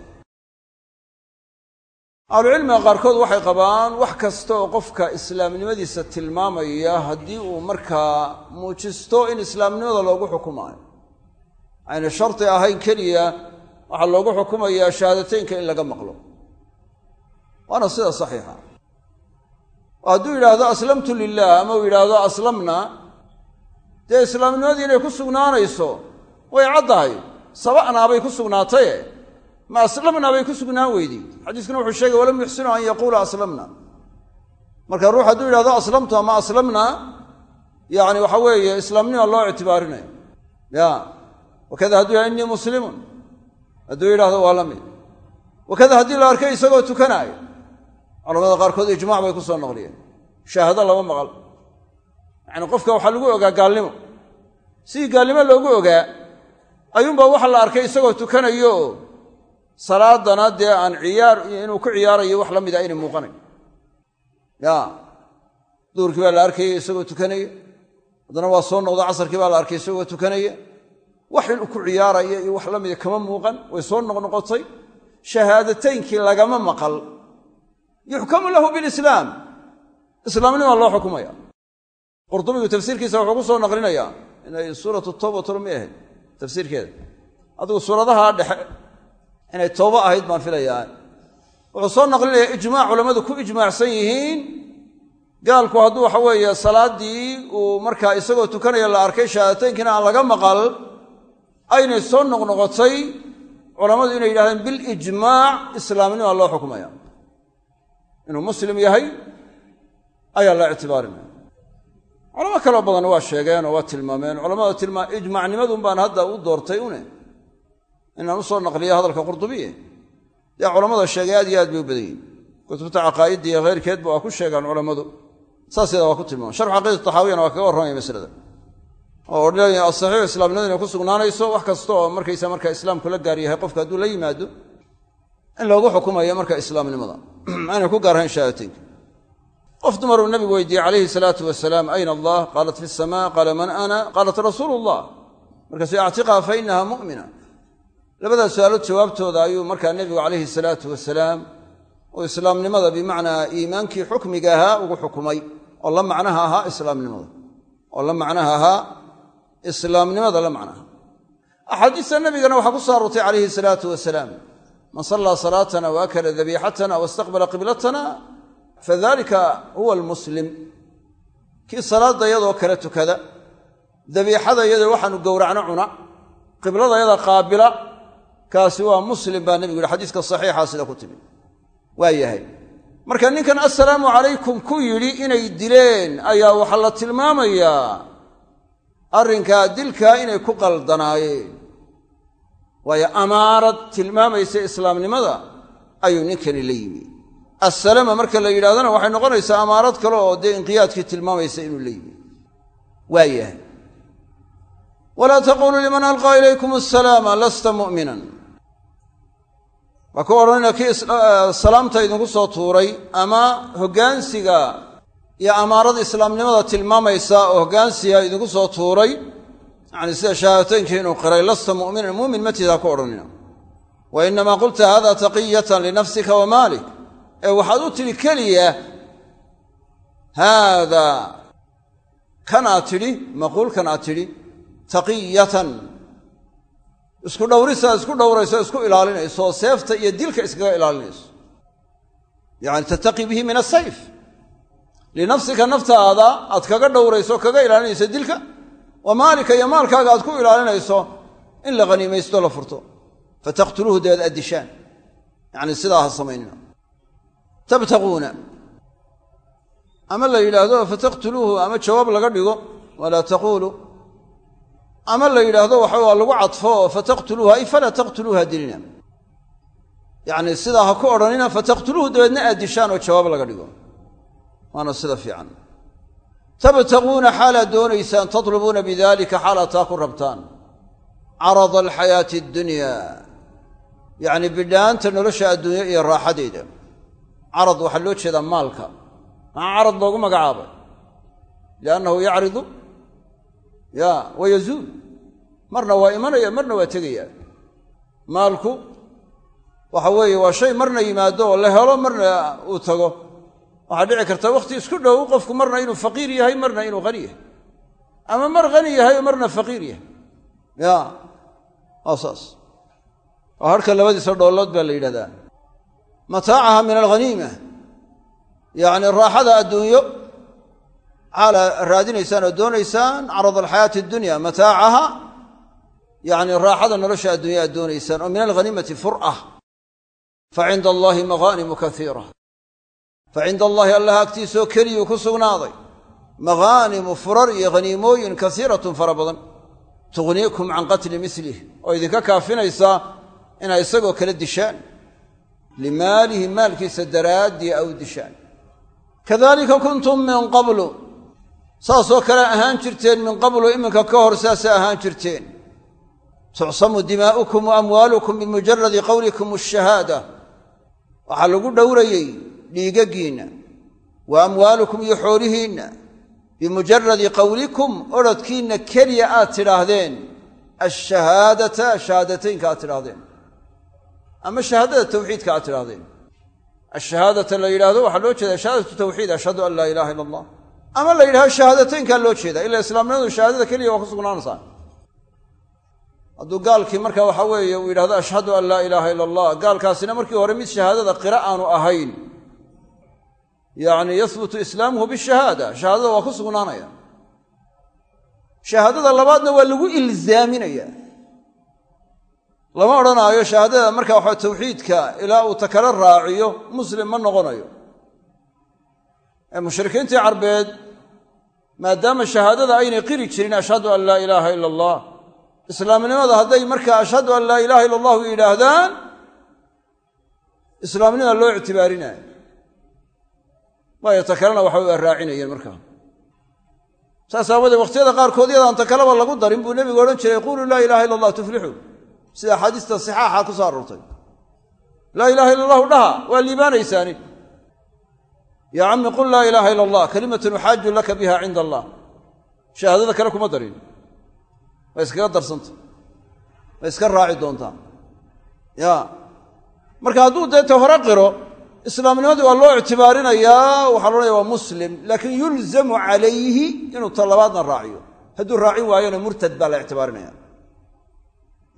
ahlucilmiga qaarkood waxay qabaan wax kasta oo qofka islaamnimadiisa tilmaamaya haddii uu markaa muujisto in islaamnimada loogu xukumaayo. Ayna shardi ahayn keliya waxaa loogu xukumayaa shahaadateynka in laga maqlo. Waana sida saxiixa. Oo hadduu yidhaahdo aslamtu lilah ama uu yidhaahdo aslamna dee islaamnimadii inay ku sugnaanayso way caddahay. Saba'naa bay ku sugnaataye ma aslamna bay ku sugnaan weydey xadiiskuna wuxuu sheegay walam yuxsinu an yaquula aslamna. Marka ruux hadduu yidhahdo aslamtu ama aslamna yacni waxa weeye islaamnima loo ictibaarinaya ya. Wakada hadduu yahay innii muslimun. Hadduu yidhahdo waa la mid. Wakada haddii la arkay isagoo tukanaayo. Culamada qaarkood ijmac bay ku soo naqliyeen. Shahaado lama maqal. Yacni qofka waxaa lagu ogaa gaalnimo. Sidii gaalnimo loogu ogaa ayuunbaa waxa la arkay isagoo tukanayo salaadana dee aan ciyaar inuu ku ciyaarayo wax la mida aynay muuqanayn. Ya duurkii baa la arkaya isagoo tukanaya. Haddana waa soo noqda casarkii baa la arkay isagoo tukanaya. Wax inuu ku ciyaaraya iyo wax la mida kama muuqan way soo noqnoqotay shahaadataynkii lagama maqal. Yuxkamu lahu bilislaam. Islaamnimaa loo xukumaya. Qurdubigu tafsiirkiisa wuxuu ku soo naqlinayaa inay suuratu tawba tolo may ahayd tafsiirkeeda. Adigu suuradaha dhexe inay toobo ahayd baan filayaa wuxuu soo naqlinayaa ijmaac culammadu ku ijmaacsan yihiin. Gaalku hadduu waxa weeye salaaddii uu markaa isagoo tukanaya la arkay shahaadateynkiina aan laga maqal aynay soo noqnoqotay culammadu inay yidhahdeen bilijmaac islaamnima loo xukumaya. Inuu muslim yahay ayaa la ictibaarinaya culamo kaloo badan waa sheegeen oo waa tilmaameen. Culamada tilmaa ijmaacnimadun baan hadda u doortay une inaan u soo naqliyo hadalka qurdubiye dee culammada sheegay aad iyo aad bay u badan yihiin kutubta caqaa'idda iyo keyrkeedba waa ku sheegaan culammadu. Saas waa ku tilmaama sharxu caqiida taxaawiyana waa kaga warramaya masalada. Oo odhanaya asaxiix islaamnimadu inay ku sugnaanayso wax kasta oo markaysa marka islaamku la gaar yahay qofka hadduu la yimaado in loogu xukumayo marka islaamnimada. [clears throat] Aynay ku gaarhayn shahaadateynka qof dumaruu nabigu weydiiyey calayhi salaatu wasalaam ayna allah? Qaalat fi samaa qaala man ana? Qaalat rasuulu llah markaasuu actiqaa fa inaha mu'mina labadaas su'aalood jawaabtooda ayuu markaa nebigu calayhi salaatu wasalaam uu islaamnimada bimacnaa iimaankii xukmiga ahaa ugu xukumay oo la macnaha ahaa islaamnimada oo la macnaha ahaa islaamnimada la macnaha. Axaadiista nabigana waxaa ku soo aroortay calayhi salaatu wasalaam man sallaa salaatana wa akala dabiixatana wastaqbala qiblatana fadalika huwa almuslim. Kii salaadda yadoo kale tukada dabiixada iyadoo waxaanu gowracno cuna qiblada yada qaabila kaasi waa muslim baa nebigu yihi xadiiska saxiixa sida ku timi. Waa yahay. Marka ninkan assalaamu calaykum ku yidhi inay dileen ayaa waxaa la tilmaamayaa arrinkaa dilkaa inay ku qaldanaayeen. Waayo amaarad tilmaamaysa islaamnimada ayuu ninkani la yimi. Assalama marka la yidhahdana waxay noqonaysaa amaarad kale oo dee inqiyaadkii tilmaamaysa inuu la yimi. Waa yahay. Walaa taquluu liman alqaa ilaykum asalaama lasta mu'minan waa ku odhanayna kii salaamta idinku soo tuuray ama hoggaansiga iyo amaarada islaamnimada tilmaamaysa oo hoggaansiga idinku soo tuuray. Yacni sida shahaadateynka inuu qiray lasta mu'minan muumin matiidaa ku odhanayna wa inamaa qulta hada taqiyatan linafsika wa maalik. Ee waxaad u tidhi keliya haadaa kan aad tidhi maquulkan aad tidhi taqiyatan isku dhowrisaa isku dhowrayso isku ilaalinayso seefta iyo dilka iskaga ilaalinayso. Yacani tattaqi bihi min asayf linafsika naftaada aad kaga dhowrayso kaga ilaalinayso dilka wa maalika iyo maalkaaga aad ku ilaalinayso in la haniimaysto la furto. Fataqtuluuhu dabeed addishaan. Yacni sidaa ha samaynina. Tabtaquuna ama la yidhaahdo fataqtuluuhu ama jawaab laga dhigo walaa taquulu ama la yidhaahdo waxa waa lagu cadfo fataqtuluuha ay falaa taqtuluuha dilina yacni sidaa ha ku odhanina fataqtuluuhu dabeedna aad dishaan oo jawaab laga dhigo. Waana sida fiican. Tabtaguuna xaalaad doonaysaan tatlubuuna bidalika xaalaad taa ku rabtaan. Carada alxayaati addunya. Yacni bidhaanta nolosha adduunya iyo raaxadeeda carad waxaa loo jeedaa maalka. Maxaa carad loogu magacaabay. Liannahu yacridu ya wa yazuul marna waa imanaya marna waa tegaya. Maalku waxa weeye waa shay marna yimaado oo la helo marna uu tago. Waxaa dhici karta wakhti isku dhow qofku marna inuu faqiir yahay marna inuu hani yahay. Ama mar hani yahay oo marna faqiir yahay. Ya waa saas. Waa harka labadiisa dhoollood baa la yidhahdaa. Mataacaha min alghaniima yacni raaxada adduunyo raadinaysaan oo doonaysaan carad alxayaati addunya mataacaha yacni raaxada nolosha addunya aad doonaysaan oo min alghaniimati fur'a fa cinda allaahi maghaanimu kaiira fa cinda allaahi allah agtiisoo keliyuu ku sugnaaday maghaanimu furar iyo haniimooyin kasiiratun fara badan tughniikum can qatli milih oo idinka kaafinaysaa inay isagoo kala dishaan limaalihi maalkiisa daraaddii aw dishaan kadalika saasoo kale ahaan jirteen min qablu iminka ka hor saasay ahaan jirteen. tucsamu dimaa'ukum wa amwaalukum bimujaradi qowlikum ashahaada waxaa lagu dhowrayey dhiigaggiinna wa amwaalukum iyo xoolihiinna bimujaradi qowlikum odhodkiinna keliya aad tidhaahdeen ashahaadata shahaadateynka aad tidhaahdeen ama shahaadada tawxiidka aad tidhahdeen ashahaadata la yidhahdo waxaa loo jeeda shahaadatu tawxiid ashhadu an laa ilaha illa allah ama la yidhahdo shahaadateynkaa loo jeeda ila islaamnimadu shahaadada keliya waa ku sugnaanaysaa. Hadduu gaalkii marka waxa weeye uu yidhahdo ashhadu an laa ilaaha illa allah gaalkaasina markii hore mid shahaadada qira aanu ahayn. Yacni yahbutu islaamuhu bishahaada. Shahaadada waa ku sugnaanaya. Shahaadada labaadna waa lagu ilzaaminaya. Lama odhanaayo shahaadada marka waxa tawxiidka ilaa uu ta kala raaciyo muslim ma noqonayo ee mushrikiintii carbeed maadaama shahaadada aynay qiri jirin ashhadu an laa ilaaha ila allah islaamnimada hadday markaa ashhadu an laa ilaaha illa allahu yidhaahdaan islaamnima loo ictibaarinayo. Waayo ta kalena waxa waa raacinayeen markaa saas aawoodee wakhtiyada qaarkood yadaan ta kaleba lagu darin buu nebigu odhan jiray quluu laa ilaha illa allah tuflixuu sida axaadiista sixaaxa ku soo aroortay laa ilaha illa allahu dhaha waa liibaanaysaani yaa cammi qul laa ilaaha illa allah kalimatun uxaaju laka biha cinda allah. Shahaadada kale kuma darin. Way iskaga darsanta. Way iska raaci doontaa ya. Marka hadduu dee ta hore qiro islaamnimadii waa loo ictibaarinayaa waxaa la odhanaya waa muslim laakiin yulzamu calayhi inuu ta labaadna raaciyo. Hadduu raacin waayona murtad baa la ictibaarinaya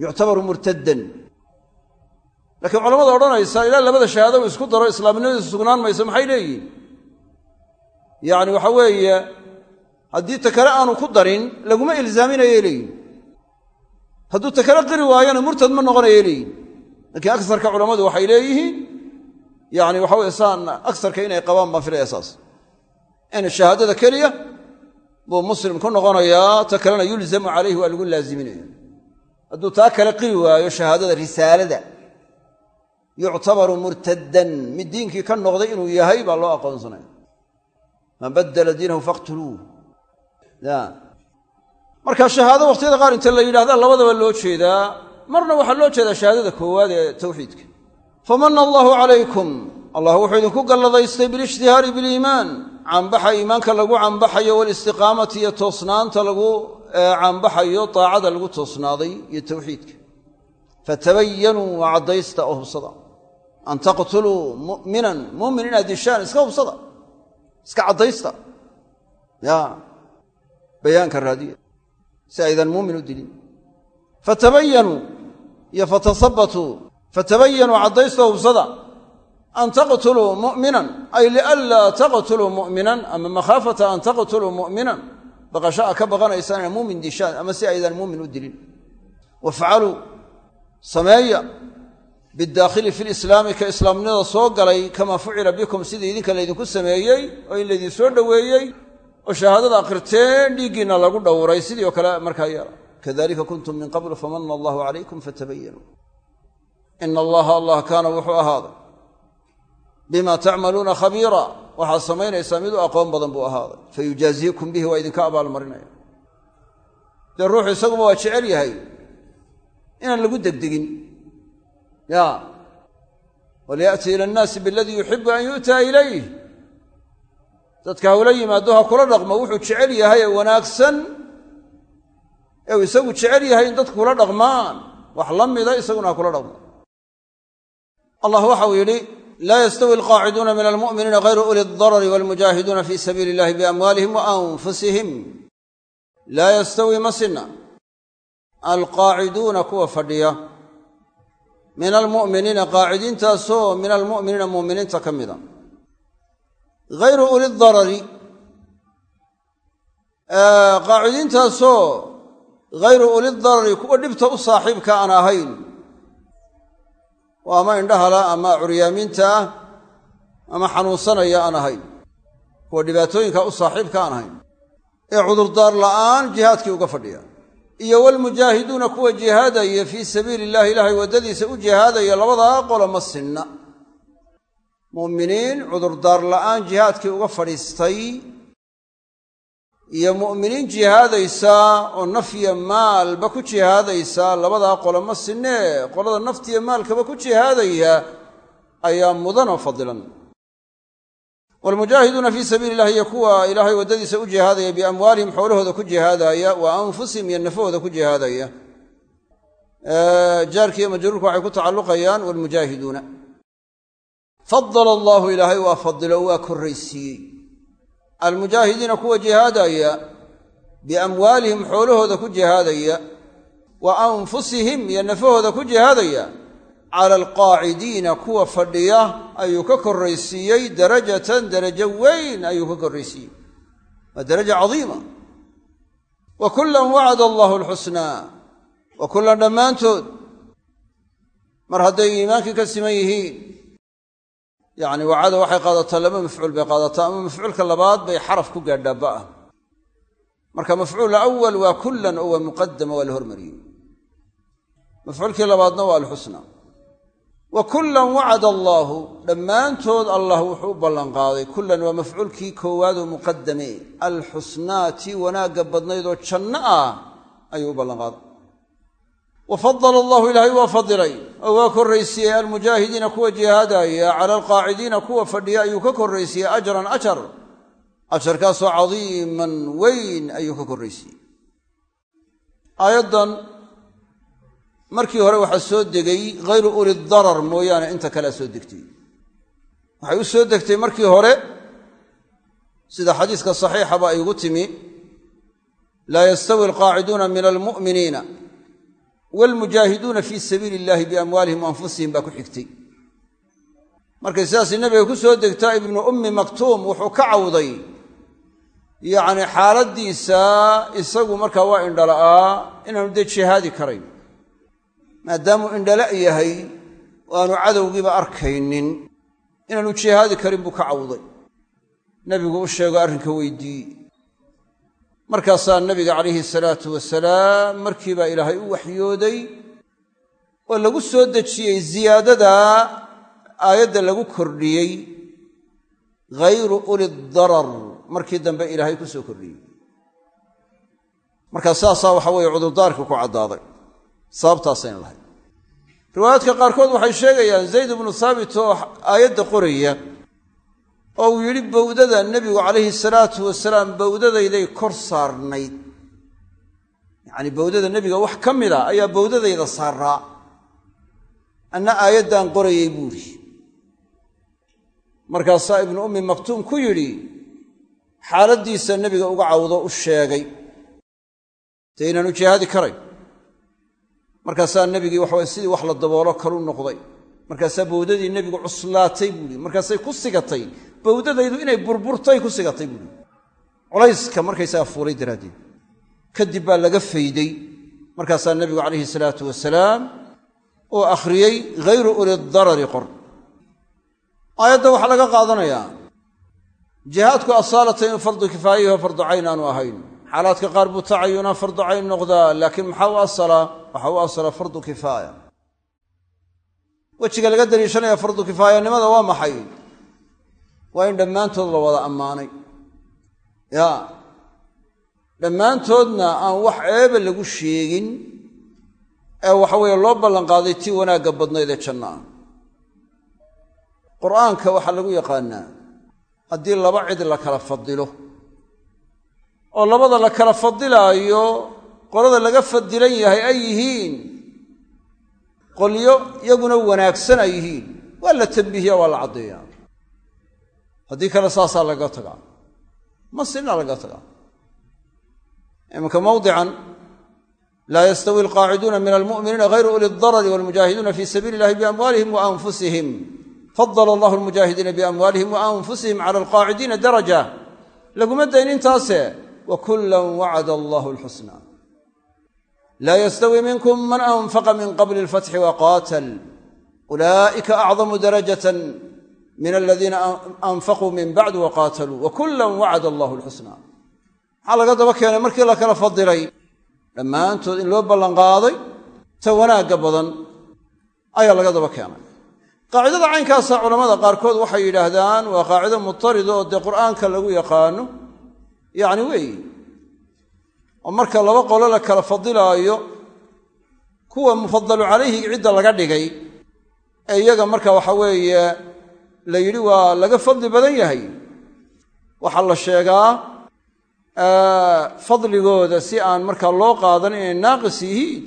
yuctabaru murtaddan. Laakiin culamada odhanaysa ilaa labada shahaado uu isku daro islaamnimadiisu sugnaan maxay leeyihiin yacni waxa weeye haddii ta kale aanu ku darin laguma ilzaaminayay leeyihiin hadduu ta kale qiri waayona murtad ma noqonayay leeyihiin laakiin agsarka culammadu waxay leeyihiin yani waxa weye saan agsarka inay qabaan baan filaya saas. In shahaadada keliya buu muslim ku noqonayaa ta kalena yulzamu calayhi waa lagu laaziminaya hadduu taa kale qiri waayo shahaadada risaalada yuctabaru murtaddan mid diinkii ka noqday inuu yahay baa loo aqoonsanaya man baddala diinahu faqtuluuh marka shahaado waqtiyada qaar inta la yidhahda labadaba loo jeedaa. Marna waxaa loo jeedaa shahaadada koowaad ee tawxiidka. Famana allahu calaykum. Allah wuxuu idinku galladaystay bilijtihaari biliimaan. Cambaxa iimaanka lagu cambaxayo walistiqaamati iyo toosnaanta lagu cambaxayo daacada lagu toosnaaday iyo tawxiidka. Fatabayanuu waa caddaysta oo hubsada an taqtuluu mu'minan. Mu'min inaad dishaan iska hubsada iska caddaysta. Ya. Bayaanka raadiya. Si aydan muumin u dilin. Fatabayanuu iyo fatasabatuu fatabayanuu caddaysta hubsada. An taqtuluu mu'minan. Ay lianlaa taqtuluu mu'minan. Ama makhaafata an taqtuluu mu'minan. Baqasho a ka baqanaysaan ina muumin dishaan. Ama si aydan muumin u dilin. Wafcaluu sameeya biddaakhili fi lislaami ka islaamnimada soo galay kamaa fucila bikum sidii idinka laydinku sameeyey oo in laydin soo dhoweeyey oo shahaadada akhriteen dhiiggiinna lagu dhowray sidii oo kale markaa yeela kadalika kuntum min qablu famana allahu calaykum fatabayanuu ina allaha allah kaana wuxuu ahaaday bima tacmaluuna khabiira. Waxaad samaynaysaa mid u aqoon badan buu ahaaday. Fayujaaziikum bihi waa idinka abaalmarinaya. Dee ruuxu isaguba waa jecel yahay inaan lagu degdegin ya walyaأti ila annaasi biladii yuxibu an yu'taa ilayh. Dadka hawla yimaado ha kula dhaqmo wuxuu jecel yahay ee wanaagsan. Ee uu isagu jecel yahay in dadku kula dhaqmaan. Wax la mida isaguna ha kula dhaqmo. Allah waxau yidhi laa yastawi alqaaciduuna min almu'miniina hayru uli aldarari walmujaahiduuna fii sabiili illahi biamwaalihim wa anfusihim. Laa yastawi alqaaciduuna kuwa fadhiya min almu'miniina qaacidiintaasoo min almu'miniina mu'miniinta ka mida. Hayru uli darari qaacidiintaasoo hayru uli darari kuwa dhibta u saaxiibka aan ahayn. Oo ama indhahala ama curyaamiinta ah ama xanuunsanaya aan ahayn. Kuwa dhibaatooyinka u saaxiibka aan ahayn. Ee cudurdaar la'aan jihaadkii uga fadhiya iyo walmujaahiduuna kuwa jihaadaya fii sabiili illahi ilaahay waddadiisa u jihaadaya labadaa qolo ma sinna. Mu'miniin cudurdaar la'aan jihaadkii uga fadhiistay iyo mu'miniin jihaadaysa oo nafya maalba ku jihaadaysa labadaa qolo ma sinnee? Qolada naftiya maalkaba ku jihaadaya ayaa mudanoo fadilan waalmujaahiduuna fii sabiili illahi iyo kuwa ilaahay waddadiisa u jihaadaya biamwaalihim xoolahooda ku jihaadaya wa anfusihim iyo nafahooda ku jihaadaya jaarkiiyo majruurka waxay ku tacalluqayaan waalmujaahiduuna fadala allaahu ilaahay waa fadilo waa korraysiiyey almujaahidiina kuwa jihaadaya biamwaalihim xoolahooda ku jihaadaya wa anfusihim iyo nafahooda ku jihaadaya cala alqaacidiina kuwa fadhiya ayuu ka korraysiiyey darajatan darajo weyn ayuu ka korraysiiyey. Waa daraja cadiima. Wa kullan wacada allahu alxusnaa wa kullan dhammaantood. Mar hadday iimaankii ka siman yihiin yacni wacada waxay qaadataa laba mafcuul bay qaadataa ama mafcuulka labaad bay xaraf ku gaadhaa ba'a marka mafcuul awal waa kullan oo muqadama waa la hormariyey. Labaadna waa alxusna wa kullan wacada allaahu dhammaantood allah wuxuu u ballanqaaday. Kullan waa mafcuulkii koowaadoo muqadame alxusnaati wanaagga badnayd oo janno ah ayuu u ballanqaaday. Wa fadala allahu ilaahay waa fadilay. Oo waa korraysiiyey almujaahidiina kuwa jihaadaya cala alqaacidiina kuwa fadhiya ayuu ka korraysiiyey ajran ajar. Ajarkaasoo cadiiman weyn ayuu ka korraysiiyey markii hore waxaa soo degay hayru uli darar mooyaane inta kalea soo degtay. Waxay u soo degtay markii hore sida xadiiska saxiixaba ay ugu timi laa yastawi alqaaciduuna min almu'miniina waalmujaahiduuna fii sabiili illahi biamwaalihim wa anfusihim baa ku xigtay. Markay sidaasi nebiga ku soo degtaa ibnu ummi maktuum wuxuu ka cawday yacni xaaladdiisa isagu markaa waa indhala'aa inaanu dee jihaadi karayn maadaamuu indhala' yahay oo aanu cadowgiiba arkaynin. Inaanu jihaadi karin buu ka cawday. Nebigu u sheego arrinka weyddiiye markaasaa nebiga calayhi salaatu wasalaam markiibaa ilaahay u waxyooday oo lagu soo dejiyey ziyaadada aayadda lagu kordhiyey ghayru uli darar markii dambe ilaahay ku soo kordhiyey. Markaa saasaa waxa weeye cudurdaarkii ku caddaaday sababtaasayna lahayd riwaayaadka qaarkood waxay sheegayaan zayd ibnu haabit oo aayadda qoraya oo uu yidhi bowdada nebigu calayhi salaatu wasalaam bowdadayday kor saarnayd. Yacnii bowdada nebiga wax ka mida ayaa bowdadayda saaraa. Anna aayaddan qorayay buuri markaasaa ibnu ummi maktuum ku yidhi xaaladdiisa nebiga uga cawdo u sheegay. Dee inaanu jihaadi karayn markaasaa nebigii waxaway sidii wax la daboolo kalu noqday. Markaasaa bowdadii nebigu cuslaatay buuhi markaasay ku sigatay. Bowdadaydu inay burburtay ku sigatay buuhi culayska markaysaga fuulay daraaddeed. Kadib baa laga fayday. Markaasaa nebigu calayhi salaatu wasalaam uu akhriyey ghayru uli darari qor. Aayadda waxaa laga qaadanayaa jihaadku asaalata inuu fardu kifaayaho fardu cayn aanu ahayn xaalaadka qaar buu tacayunaa fardu cayn noqdaa laakiin maxaa u asala? Waxaa u asala fardu kifaaya. Wejiga laga daliishanaya fardu kifaayanimada waa maxay? Waa in dhammaantood la wada ammaanay. Ya dhammaantoodna aan wax ceeba lagu sheegin ee waxa weeye loo ballanqaaday tii wanaagga badnayd ee janno ah qur'aanka waxaa lagu yaqaanaa haddii laba cid la kala fadilo oo labada la kala fadilaayo qolada laga fadilan yahay ay yihiin? Qolyo iyaguna wanaagsan ay yihiin. Waa la tambiihiya waa la caddeeyaa. Haddii kale saasaa laga tagaa. Ma sina laga tagaa. Iminka mawdican laa yastawi alqaaciduuna min almu'miniina hayru uli darari walmujaahiduuna fii sabiili illahi biamwaalihim wa anfusihim. Fadala allahu almujaahidiina biamwaalihim wa anfusihim cala alqaacidiina daraja. Laguma dayn intaase wa kullan wacada allahu alxusna laa yastawi minkum man anfaqa min qabli alfatxi waqaatal ulaa'ika acdamu darajatan min aladiina anfaquu min bacdu waqaataluu wa kullan wacada allahu alxusna maxaa laga daba keenay markii la kala fadilay dhammaantood in loo ballanqaaday ta wanaagga badan ayaa laga daba keenay qaacidada caynkaasa culammada qaarkood waxay yidhaahdaan waa qaacido mutarida oo dee qur'aanka lagu yaqaano yacni weeyi oo marka laba qolo la kala fadilaayo kuwa mufadalu calayhi cidda laga dhigay ee iyaga marka waxa weeye la yidhi waa laga fadli badan yahay. Waxaa la sheegaa fadligooda si aan markaa loo qaadan inay naaqis yihiin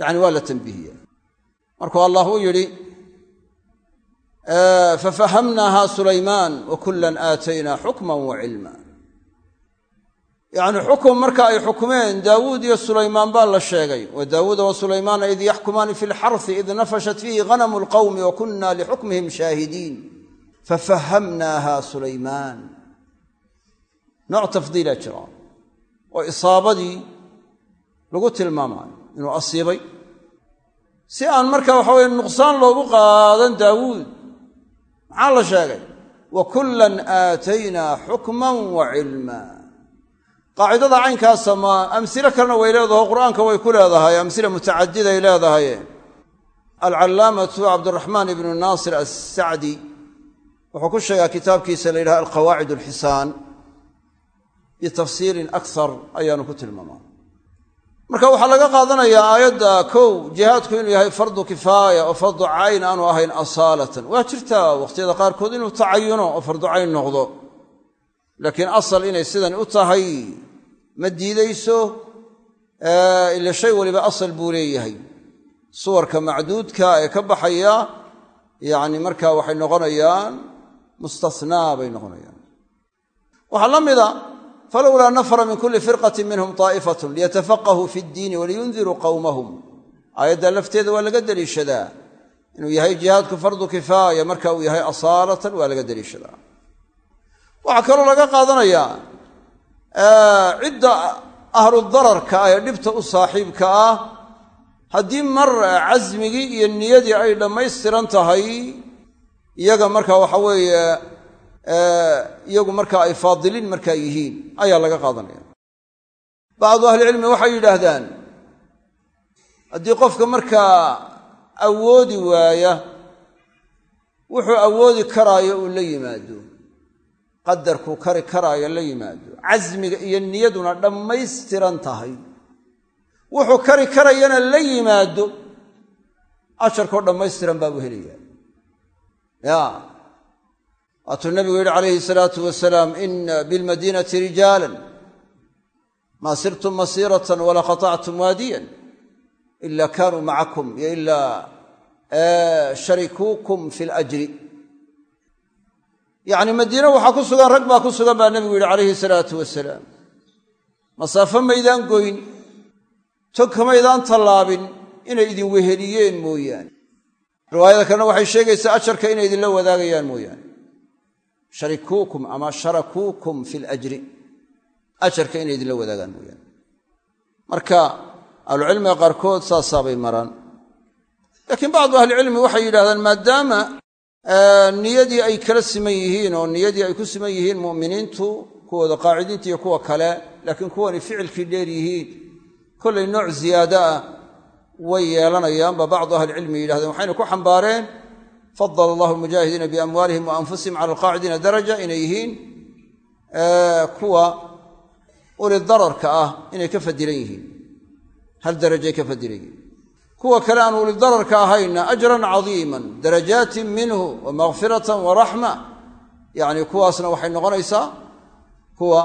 yacni waa la tanbiihiya markuu allah u yidhi fafahamnaaha sulaymaan wa kullan aataynaa xukman wa cilma yacni xukum marka ay xukumeen daawuud iyo sulaymaan baa la sheegay wa daawuuda wa sulaymaana id yaxkumaani fi lxarfi id nafashat fiihi ganamu lqawmi wa kunna lixukmihim shaahidiin. Fafahamnaaha sulaymaan. Nooc tafdiilaa jira oo isaabadii lagu tilmaamaayo inuu asiibay. Si aan marka waxa weye nuqsaan loogu qaadan daawuud maxaa la sheegay? Wa kullan aataynaa xukman wa cilma qaacidada caynkaasa ma amsilo kalena way leedaho qur'aanka way ku leedahay amsila mutacadiday leedahay. Alcallaamatu cabduraxmaan ibnu naasir assacdi wuxuu ku sheegaa kitaabkiisa la yidhaha alqawaacid alxisaan bitafsiirin akar ayaanu ku tilmaamaa. Marka waxaa laga qaadanayaa aayadda kow jihaadku inuu yahay fardu kifaaya oo fardu cayn aanu ahayn asaalatan. Waa jirtaa wakhtiyada qaarkood inuu tacayuno oo fardu cayn noqdo laakiin asal inay sidan u tahay ma diidayso ila shay waliba asal buu leeyahay. Suwarka macduudka ee ka baxaya yacni markaa waxay noqonayaan mustasnaa bay noqonayaan. Waxaa la mida falowlaa nafara min kulli firqatin minhum taa'ifatun liyatafaqahuu fi ddiini waliyundiruu qowmahum aayadda lafteeda waa laga deliishadaa. Inuu yahay jihaadku fardu kifaaya marka uu yahay asaalatan waa laga deliishadaa waxaa kaloo laga qaadanayaa cidda ahludararka ah ee dhibta u saaxiibka ah haddii mar casmigii iyo niyadii ay dhammaystiran tahay iyaga marka waxa weeye iyagu marka ay faadiliin markaa yihiin ayaa laga qaadanaya. Bacdu ahlicilmi waxay yidhaahdaan haddii qofka markaa awoodi waaya wuxuu awoodi karaayo uu la yimaado qadarkuu kari karaayo la yimaado. Casmiga iyo niyaduna dhammaystiran tahay. Wuxuu kari karayana la yimaado. Ajarkoo dhammaystiran baabuu helayaa. Ya. Waatuu nabigu yidhi calayhi salaatu wasalaam ina bilmadiinati rijaalan. Maa sirtum masiiratan wala qatactum waadiyan. Ila kaanuu macakum yo ilaa sharikuukum fi lajri yacni madiine waxaa ku sugan rag baa ku sugan baa nebigu yidhi calayhi salaatu wasalaam masaafo maydaan goyn tog kamaydaan tallaabin inay idin weheliyeen mooyaane. Riwaayada kalena waxay sheegaysaa ajarka inay idinla wadaagayaan mooyaane. Sharikuukum ama sharakuukum fi lajri ajarka inay idinla wadaagaan mooyaane. Marka ahlucilmiga qaarkood saasaabay maraan. Laakiin bacdu ahlicilmi waxay yidhahdaan maadaama niyadii ay kala siman yihiin oo niyadii ay ku siman yihiin mu'miniintu kuwooda qaacidiinta iyo kuwa kale laakiin kuwani ficilkii dheer yihiin. Kollay nooc ziyaado ah way yeelanayaanba bacdu ahlicilmi yidhahdeen waxayna ku xambaareen fadala allahu almujaahidiina biamwaalihim wa anfusihim cala alqaacidiina daraja inay yihiin. Kuwa uli dararka ah inay ka fadilan yihiin. Hal darajay ka fadilan yihiin kuwa kale aan uli dararka ahayna ajran cadiiman darajaatin minhu wa makfiratan wa raxma yacni kuwaasna waxay noqonaysaa kuwa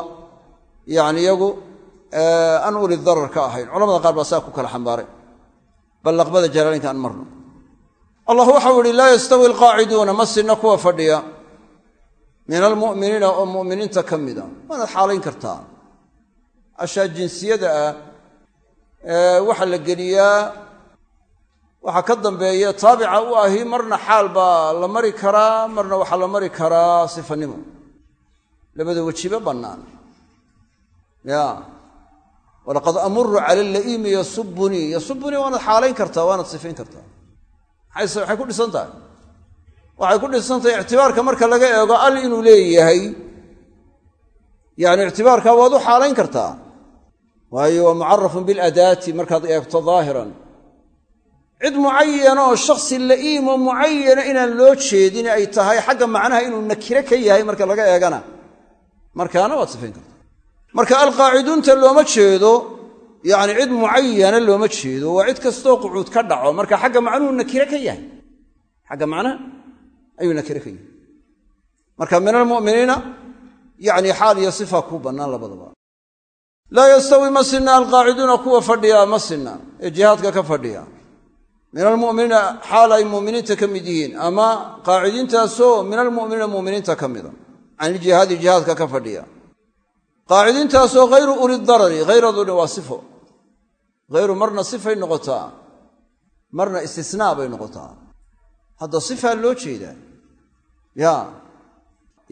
yani iyagu aan uli darar ka ahayn. Culamada qaar baa saa ku kala xambaaray bal laqbada jalaalinka aan marno. Allah waxau ihi laa yastawi alqaaciduuna ma sinna kuwa fadhiya. Min almu'miniina oo mu'miniinta ka mida. Waanaad xaalayn kartaa. Ashaa jinsiyada ah waxaa la geliyaa waxaa ka dambeeya taabica u ahi marna xaal baa la mari karaa marna waxaa la mari karaa sifanimo. Labada wejiba bannaan. Ya. Walaqad amuru cala la'iimi yasubunii yasubunii waanaad xaalayn kartaa waanaad sifayn kartaa. Maxay ku dhisan tahay? Waxay ku dhisan tahay ictibaarka marka laga eego al inuu leeyahay. Yani ictibaarkaa waad u xaalayn kartaa. Waayo waa mucarafun biladaati markaad eegto daahiran cid mucayana oo shaksi la'iimoo mucayana inaan loo jeedin ay tahay xagga macnaha inuu nakire ka yahay marka laga eegana. Markaana waad sifayn kartaa marka alqaaciduunta looma jeedo yacni cid mucayana looma jeedo waa cid kastoo qucuud ka dhaco marka xagga macnuhu nakire ka yahay. Xagga macnaha ayuu nakire ka yahay. Marka min almu'miniina yacni xaal iyo sifa kuu bannaan labadaba. Laa yastawi ma sinna alqaaciduuna kuwa fadhiya ma sinna. Ee jihaadka ka fadhiya min almuminiina xaal ay muminiinta ka mid yihiin ama qaacidiintaasoo min almuminiina muminiinta ka mida can iljihaadi jihaadka ka fadhiya. Qaacidiintaasoo hayru uli darari hayraduna waa sifo. Hayru marna sifay noqotaa marna istisnaa bay noqotaa. Hadda sifaa loo jeedaa ya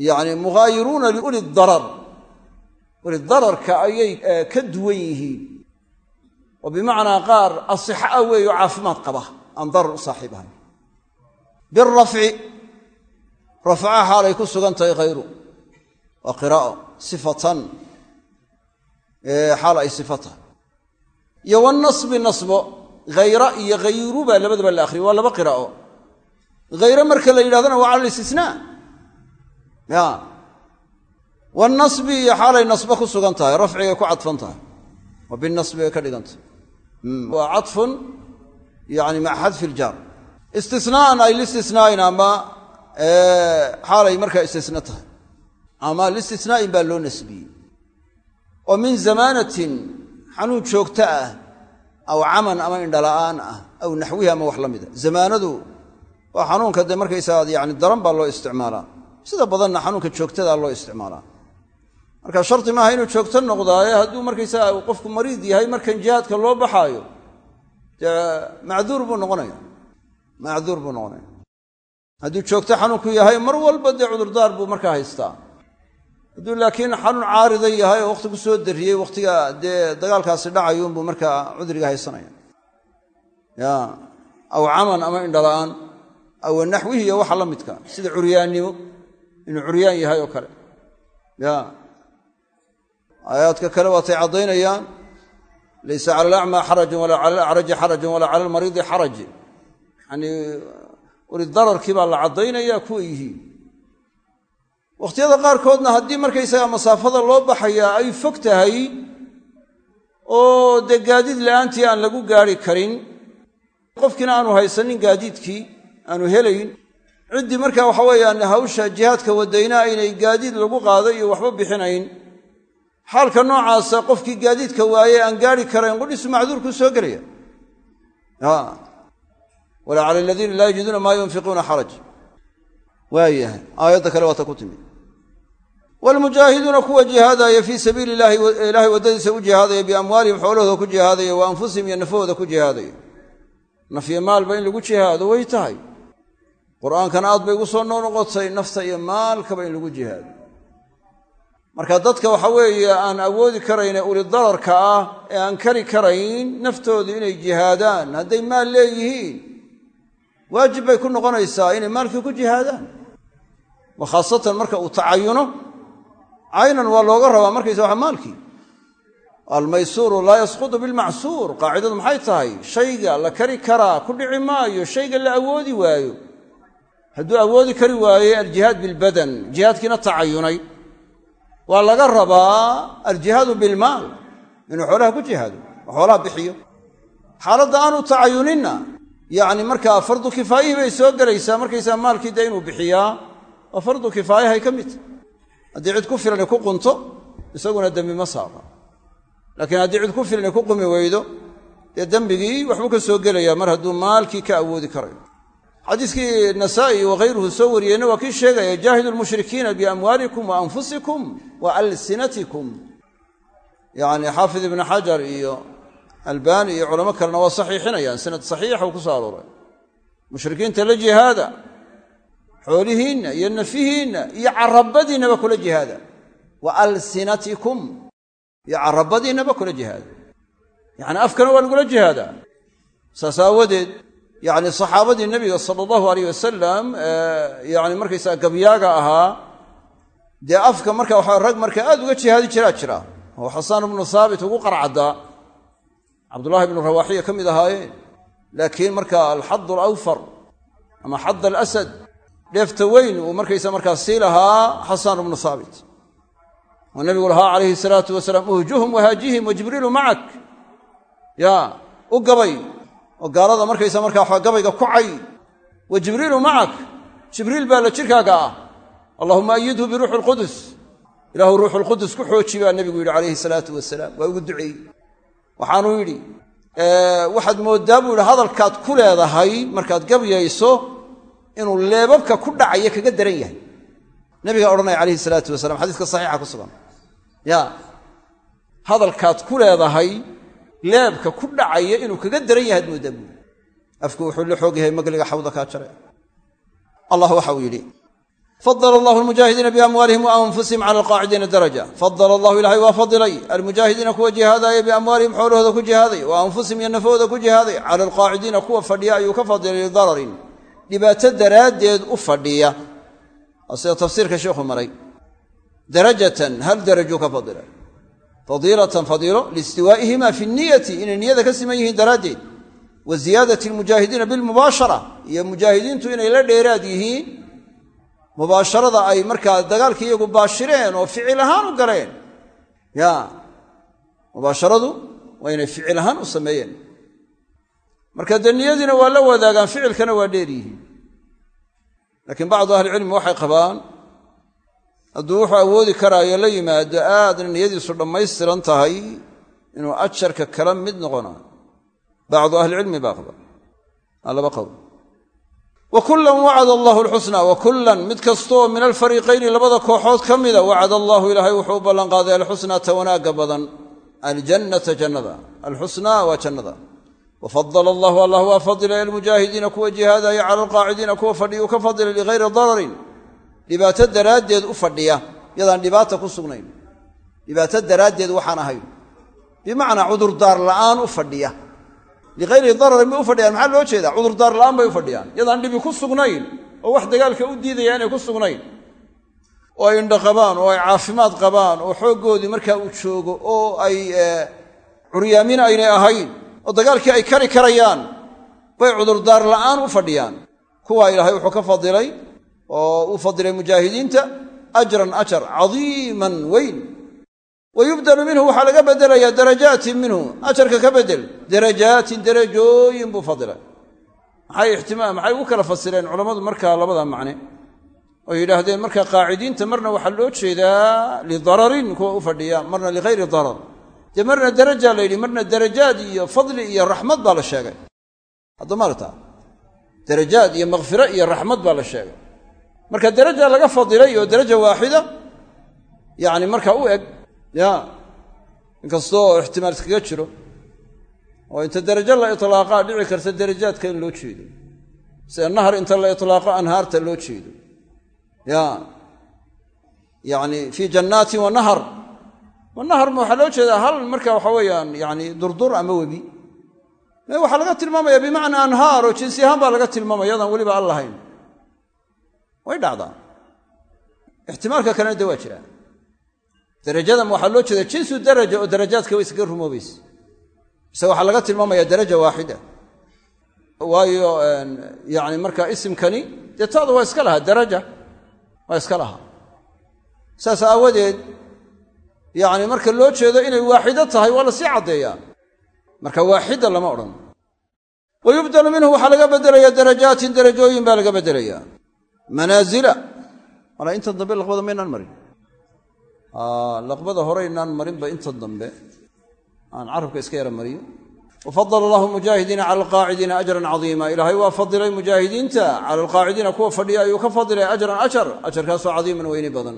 yacni mughaayiruuna liuli darar. Uli ayay ka duwan yihiin oo bimacnaa qaar asixa ah weeyo caafimaad qaba aan darar u saaxiib ahayn. Birafci rafca xaalay ku sugan tahay khayru waa qiraa'o sifatan xaal ay sifa tahay. Iyo wanasbi nasbo hayra iyo hayru baa labadaba la akhriya waa laba qiraa'o. Hayre marka la yidhahdana waa cala listisnaa ya. Ku sugan tahay rafcigay ku cadfan tahay wa ka dhigantahay waa cadfun yani maca xadfi iljaar istisnaaan ay listisnaa'in ama xaalay markaa istisna tahay. Ama listisnaa'in baa loo nasbiyey oo min zamaanatin xanuun joogto ah aw caman ama indhala'aan ah aw naxwihi ama wax la mida. Zamaanadu waa xanuunka dee markaysaga yani daran baa loo isticmaalaa. Sida badanna xanuunka joogtadaa loo isticmaalaa marka shardi maaha inuu joogto noqdaaye hadduu markaysaga qofku mariid yahay markan jihaadka loo baxaayo dee macduur buu noqonaya macduur buu noqonaya hadduu joogto xanuunku yahay mar walba dee cudurdaar buu markaa haystaa. Hadduu laakiin xanuun caarida yahay oo wakhti ku soo darriyey wakhtiga dee dagaalkaasi dhacayuunbuu markaa cudriga haysanaya. Ya aw caman ama indhala'aan aw naxwihi iyo waxa la midka sida curyaannimo inuu curyaan yahay oo kale. Ya aayaadka kale waatay caddaynayaan laysa cala alacmaa xarajun walaa cala alacraji xarajun walaa cala almariidi xaraj yani weli dararkii baa la caddaynaya kuwa yihiin wakhtiyada qaarkoodna haddii markaysaga masaafada loo baxayaa ay fog tahay oo dee gaadiid la'aantii aan lagu gaari karin qofkiina aanu haysanin gaadiidkii aanu helayn ciddii markaa waxa weeyaan hawsha jihaadka wadayna aynay gaadiid lagu qaado iyo waxba bixinayn xaalka noocaasa qofkii gaadiidka waaye aan gaari karayn qudhisu macduurkuu soo gelaya. Walaa cala aladiina laa yajiduuna maa yunfiquuna xaraj. Waayahay aayadda kale waata ku timi. Waalmujaahiduuna kuwa jihaadaya fii sabiili illahi ilaahay waddadiisa u jihaadaya biamwaalihim xoolahooda ku jihaadaya wa anfusihim iyo nafahooda ku jihaadaya nafyo maalba in lagu jihaado way tahay. Qur'aankana aad bay ugu soo noqnoqotay nafta iyo maalkaba in lagu jihaado marka dadka waxa weeye aan awoodi karayn ee ulidararka ah ee aan kari karayn naftoodu inay jihaadaan hadday maal leeyihiin waajib bay ku noqonaysaa inay maalkii ku jihaadaan. Wa khaasatan marka uu tacayuno caynan waa looga rabaa markaysa waxa maalkii. Almaysuuru laa yasqutu bilmacsuur qaacidadu maxay tahay? Shayga la kari karaa ku dhici maayo shayga la awoodi waayo. Hadduu awoodi kari waaye aljihaad bilbadan jihaadkiina tacayunay waa laga rabaa aljihaadu bilmaal. Inuu xoolaha ku jihaado oo xoolaha bixiyo. Xaaladda aanu tacayuninna yacni markaa fardu kifaayihii bay soo gelaysaa markaysaa maalkii dee inuu bixiyaa waa fardu kifaayahay ka mid. Haddii cid ku filani ku qunto isaguna dembi ma saara laakiin haddii cid ku filani ku qumi weydo dee dembigii waxbuu ka soo gelayaa mar hadduu maalkii ka awoodi karayo xadiiskii nasaa'i wakhayruhu soo wariyeyna waa kii sheegaya jaahidu lmushrikiina biamwaalikum wa anfusikum wa alsinatikum. Yacni xaafid ibnu xajar iyo albaani iyo culamo kalena waa saxiixinayaan. Sanad saxiixa uu ku soo arooray. Mushrikiinta la jihaada xoolihiinna iyo nafihiinna iyo carabadiinnaba kula jihaada. Wa iyo carabadiinnaba kula jihaada. Yacni afkana waa lagula yacni saxaabadii nebiga sala allahu alayh wasalam yani markaysaa gabyaaga ahaa dee afka marka waxa rag marka aad uga jihaadi jiraa jira. Oo xasaan ibnu haabit ugu qarcaddaa cabdullahi ibnu rawaaxiya ka mid ahaayeen laakiin marka alxad alawfar ama xad alasad dheefta weyn uu markaysa markaa sii lahaa xasaan ibnu haabit oo nebigu lahaa calayhi salaatu wasalaam uhjuhum wahaajihim wa jibriilu macak ya u gabay oo gaalada markaysa markaa gabayga ku cay wa jibriilu macak jibriil baa la jirkaaga ah. Allahuma ayidhu biruuxi alqudus ilaahu ruuxulqudus ku xooji baa nebigu yidhi calayhi salaatu wasalaam waa ugu duceeyey. Waxaanuu yidhi waxaad mooddaa buu yidhi hadalkaad ku leedahay markaad gabyayso inuu leebabka ku dhacaya kaga daran yahay. Nebigaa odhanaya calayhi salaatu wasalaam xadiiska saxiixa ku sugan. Ya hadalkaad ku leedahay leebka ku dhacaya inuu kaga daran yahaad mooddaa buuri afku wuxuu la xoog yahay magliga xawda kaa jare. Allah waxauu yidhi fadala allahu almujaahidiina biamwaalihim wa anfusihim cala alqaacidiina daraja. Fadala allahu ilaahay waa fadilay. Almujaahidiina kuwa jihaadaya biamwaalihim xoolahooda ku jihaaday wa anfusihim iyo nafahooda ku jihaaday cala alqaacidiina kuwa fadhiya ayuu ka fadilay lidararin dhibaato daraaddeed u fadhiya. Sida tafsiirka sheikhu fadiilatan fadiilo liistiwaa'ihima fi niyati inay niyada ka siman yihiin daraaddeed. Wa ziyaadati almujaahidiina bilmubaashara iyo mujaahidiintu inay la dheeraad yihiin mubaasharada ay markaa dagaalkii iyagu baashireen oo ficil ahaan u galeen. Ya mubaasharadu waa inay ficil ahaan u sameeyeen. Marka dee niyadiina waa la wadaagaan ficilkana waa dheer yihiin. Laakiin bacdu ahlicilmi waxay qabaan hadduu wuxuu awoodi karaayo la yimaado aadna niyadiisu dhammaystiran tahay inuu ajarka kala mid noqonaayo bacdu ahlicilmi baa qaba. Aa laba wacada allahu alxusnaa wa mid kastoo min alfariiqayni labada kooxood ka mida wacada allahu ilaahay wuxuu u ballanqaaday alxusnaa ta wanaagga badan. Aljannata jannada. Alxusnaa waa jannada. Wafadala allahu allah waa fadilay almujaahidiina kuwa jihaadaya cala alqaacidiina kuwa fadhiya uu ka fadilay ligayri dararin dhibaato daraaddeed u fadhiya yadaan dhibaata ku sugnayn. Dhibaato daraaddeed waxaan ahayn bimacnaa cudurdaar la'aan u fadhiya. Ligayri dararin bay u fadhiyaan maxaa loo jeedaa? Cudurdaar la'aan bay u fadhiyaan. Yadaan dhibi ku sugnayn oo wax dagaalka u diidaya inay ku sugnayn. Oo ay indho qabaan oo ay caafimaad qabaan oo xooggoodii markaa uu joogo oo ay curyaamin aynay ahayn oo dagaalkii ay kari karayaan bay cudurdaar la'aan u fadhiyaan. Kuwaa ilaahay wuxuu ka fadilay oo uu fadilay mujaahidiinta ajran ajar cadiiman weyn. Wa yubdalu minhu waxaa laga bedelayaa darajaatin minhu. Ajarka ka bedel darajaatin derajooyin buu fadilay. Maxay ixtimaal maxay ugu kala fasireen culammadu markaa labada macne? Oo yidhaahdeen markaa qaacidiinta marna waxaa loo jeedaa lidararin kuwa u fadhiya marna ligayri darar. Dee marna darajaa la yidhi marna darajaad iyo fadli iyo raxmad baa la sheegay. Hadda maarta darajaad iyo makfiro iyo raxmad baa la sheegay marka daraja laga fadilay oo daraja waaxida yacni markaa u eg ya inkastoo ixtimaal iskaga jiro oo inta darajo la itlaaqaa dhici karta darajaadka in loo jeedo. Sida nahar inta la itlaaqo anhaarta loo jeedo. Ya yacni fii jannaatin wa nahar. Wa nahar waxaa loo jeedaa hal marka waxa weeyaan yani durdur ama webi. Waxaa laga tilmaamaya bimacnaa anhaar oo jinsi ahaan baa laga tilmaamaya yadaan weliba an lahayn way dhacdaa. Ixtimaalka kalena de waa jiraa darajadan waxaa loo jeeda jinsu daraja oo darajaadka way iskaga rumoobaysa. Mise waxaa laga tilmaamaya daraja waaxida. Waayo yani marka isimkani dee taada waa iska lahaa daraja waa iska lahaa. Saas aawadeed yani marka loo jeedo inay waaxido tahay waa la sii caddeeyaa. Marka waaxida lama odhan. Wa yubdalu minhu waxaa laga beddelaya darajaatin darajooyin baa laga beddelayaa manaazila. Mala inta dambe laqbada maynaan marin. Laqbada horeynaan marinba inta dambe. Aan carabka iska yara mariyo. Wafadala allahu mujaahidiina cala alqaacidiina ajran cadiima. Ilaahay waa fadilay mujaahidiinta cala alqaacidiina kuwa fadhiya ayuu ka fadilay ajran ajar ajarkaasoo cadiiman weyni badan.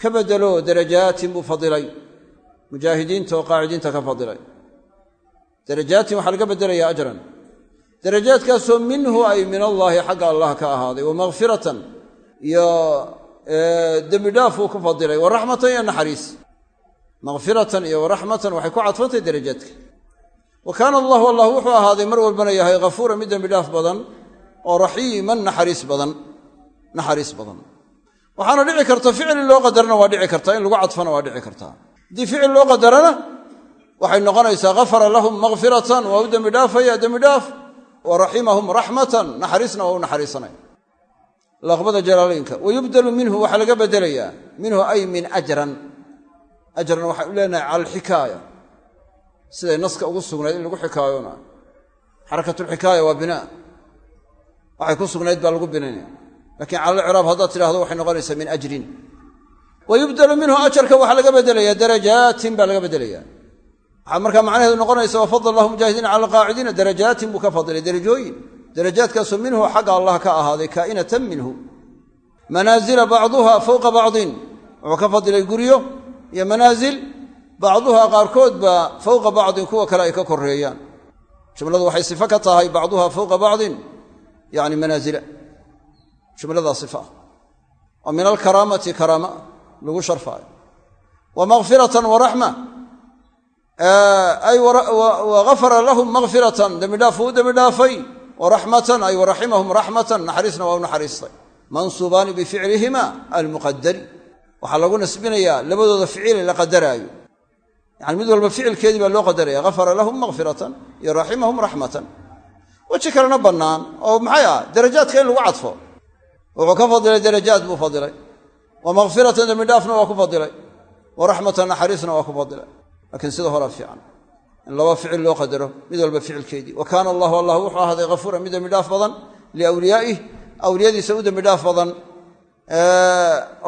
Ka bedelo darajaatin buu fadilay. Mujaahidiinta oo qaacidiinta ka fadilay. Darajaatin waxaa laga bedelayaa ajran darajaadkaasoo minhu ay min allaahi xagga allah ka ahaaday wa makfiratan iyo dembidhaaf uu ku fadilay wa raxmatan iyo naxariis. Makfiratan iyo waraxmatan waxay ku cadfantay darajaadka. Wa kaana allahu allah wuxuu ahaaday mar walbana yahay hafuura mid dembidhaaf badan oo raxiiman naxariis badan naxariis badan. Waxaana dhici karta ficil loo qadarana waa dhici kartaa in lagu cadfana waa dhici kartaa haddii ficil loo qadarana waxay noqonaysaa gafara lahum makfiratan waa u dembi dhaafaya dembi wa raximahum raxmatan naxariisna waa u naxariisanaya. Laqbada jalaalaynka wa yubdalu minhu waxaa laga bedelayaa minhu ay min ajran. Ajran waxay u leenahay cala alxikaaya siday naska ugu sugnayd in lagu xikaayoona xarakatulxikaaya waa binaa waxay ku sugnayd baa lagu binaynaya. Lakiin cala alciraab haddaad tidhahdo waxay noqonaysaa min ajrin. Wa minhu ajarka waxaa laga beddelaya darajaatin baa laga beddelaya waxaa markaa macnaheedu noqonaysa wafadal allahu mujaahidiina cala alqaacidiina darajaatin buu ka fadilay derajooyin darajaadkaasoo minhu xagga allah ka ahaaday kaa'inatan minhu. Manaazila bacduha fowqa bacdin. Wuxuu ka fadilay guryo iyo manaasil bacduha qaarkood baa fowqa bacdin kuwa kale ay ka koreeyaan jumladu waxay sifo ka tahay bacduha fowqa bacdin yani manaazila. Jumladaa sifa. Ah min alkaraamati karaama lagu sharfaayo. Wa makfiratan wa raxma ay wa gafara lahum makfiratan dembidhaaf uu dembi dhaafay. Wa raxmatan ay wa raximahum raxmatan naxariisna waa u naxariistay. Mansuubaani bificlihima almuqadari waxaa lagu nasbinayaa labadooda ficile la qadaraayo yani mid walba ficilkeedii baa loo qadaraya gafara lahum makfiratan iyo raximahum raxmatan weji kalena bannaan oo maxay ah darajaadka in lagu cadfo. Wuxuu ka fadilay darajaad buu fadilay. Wa waa ku fadilay. Wa waa ku fadilay laakiin sida horaa fiican. In laba ficil loo qadaro mid walba ficilkeedii. Wa kaana allahu allah wuxuu ahaaday hafuuran mid dembidhaaf badan liawliyaa'ih. Awliyadiisa u dembidhaaf badan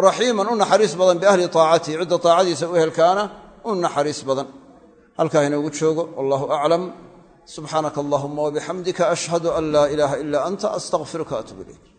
raxiiman u naxariis badan biahli taacatihi. Cidda taacadiisa u ehelkaana u naxariis badan. Halkaa inoogu joogo wallahu aclam subxaanaka allahuma wabixamdika ashhadu an laa ilaaha ilaa anta astaqfiruka atub ilayk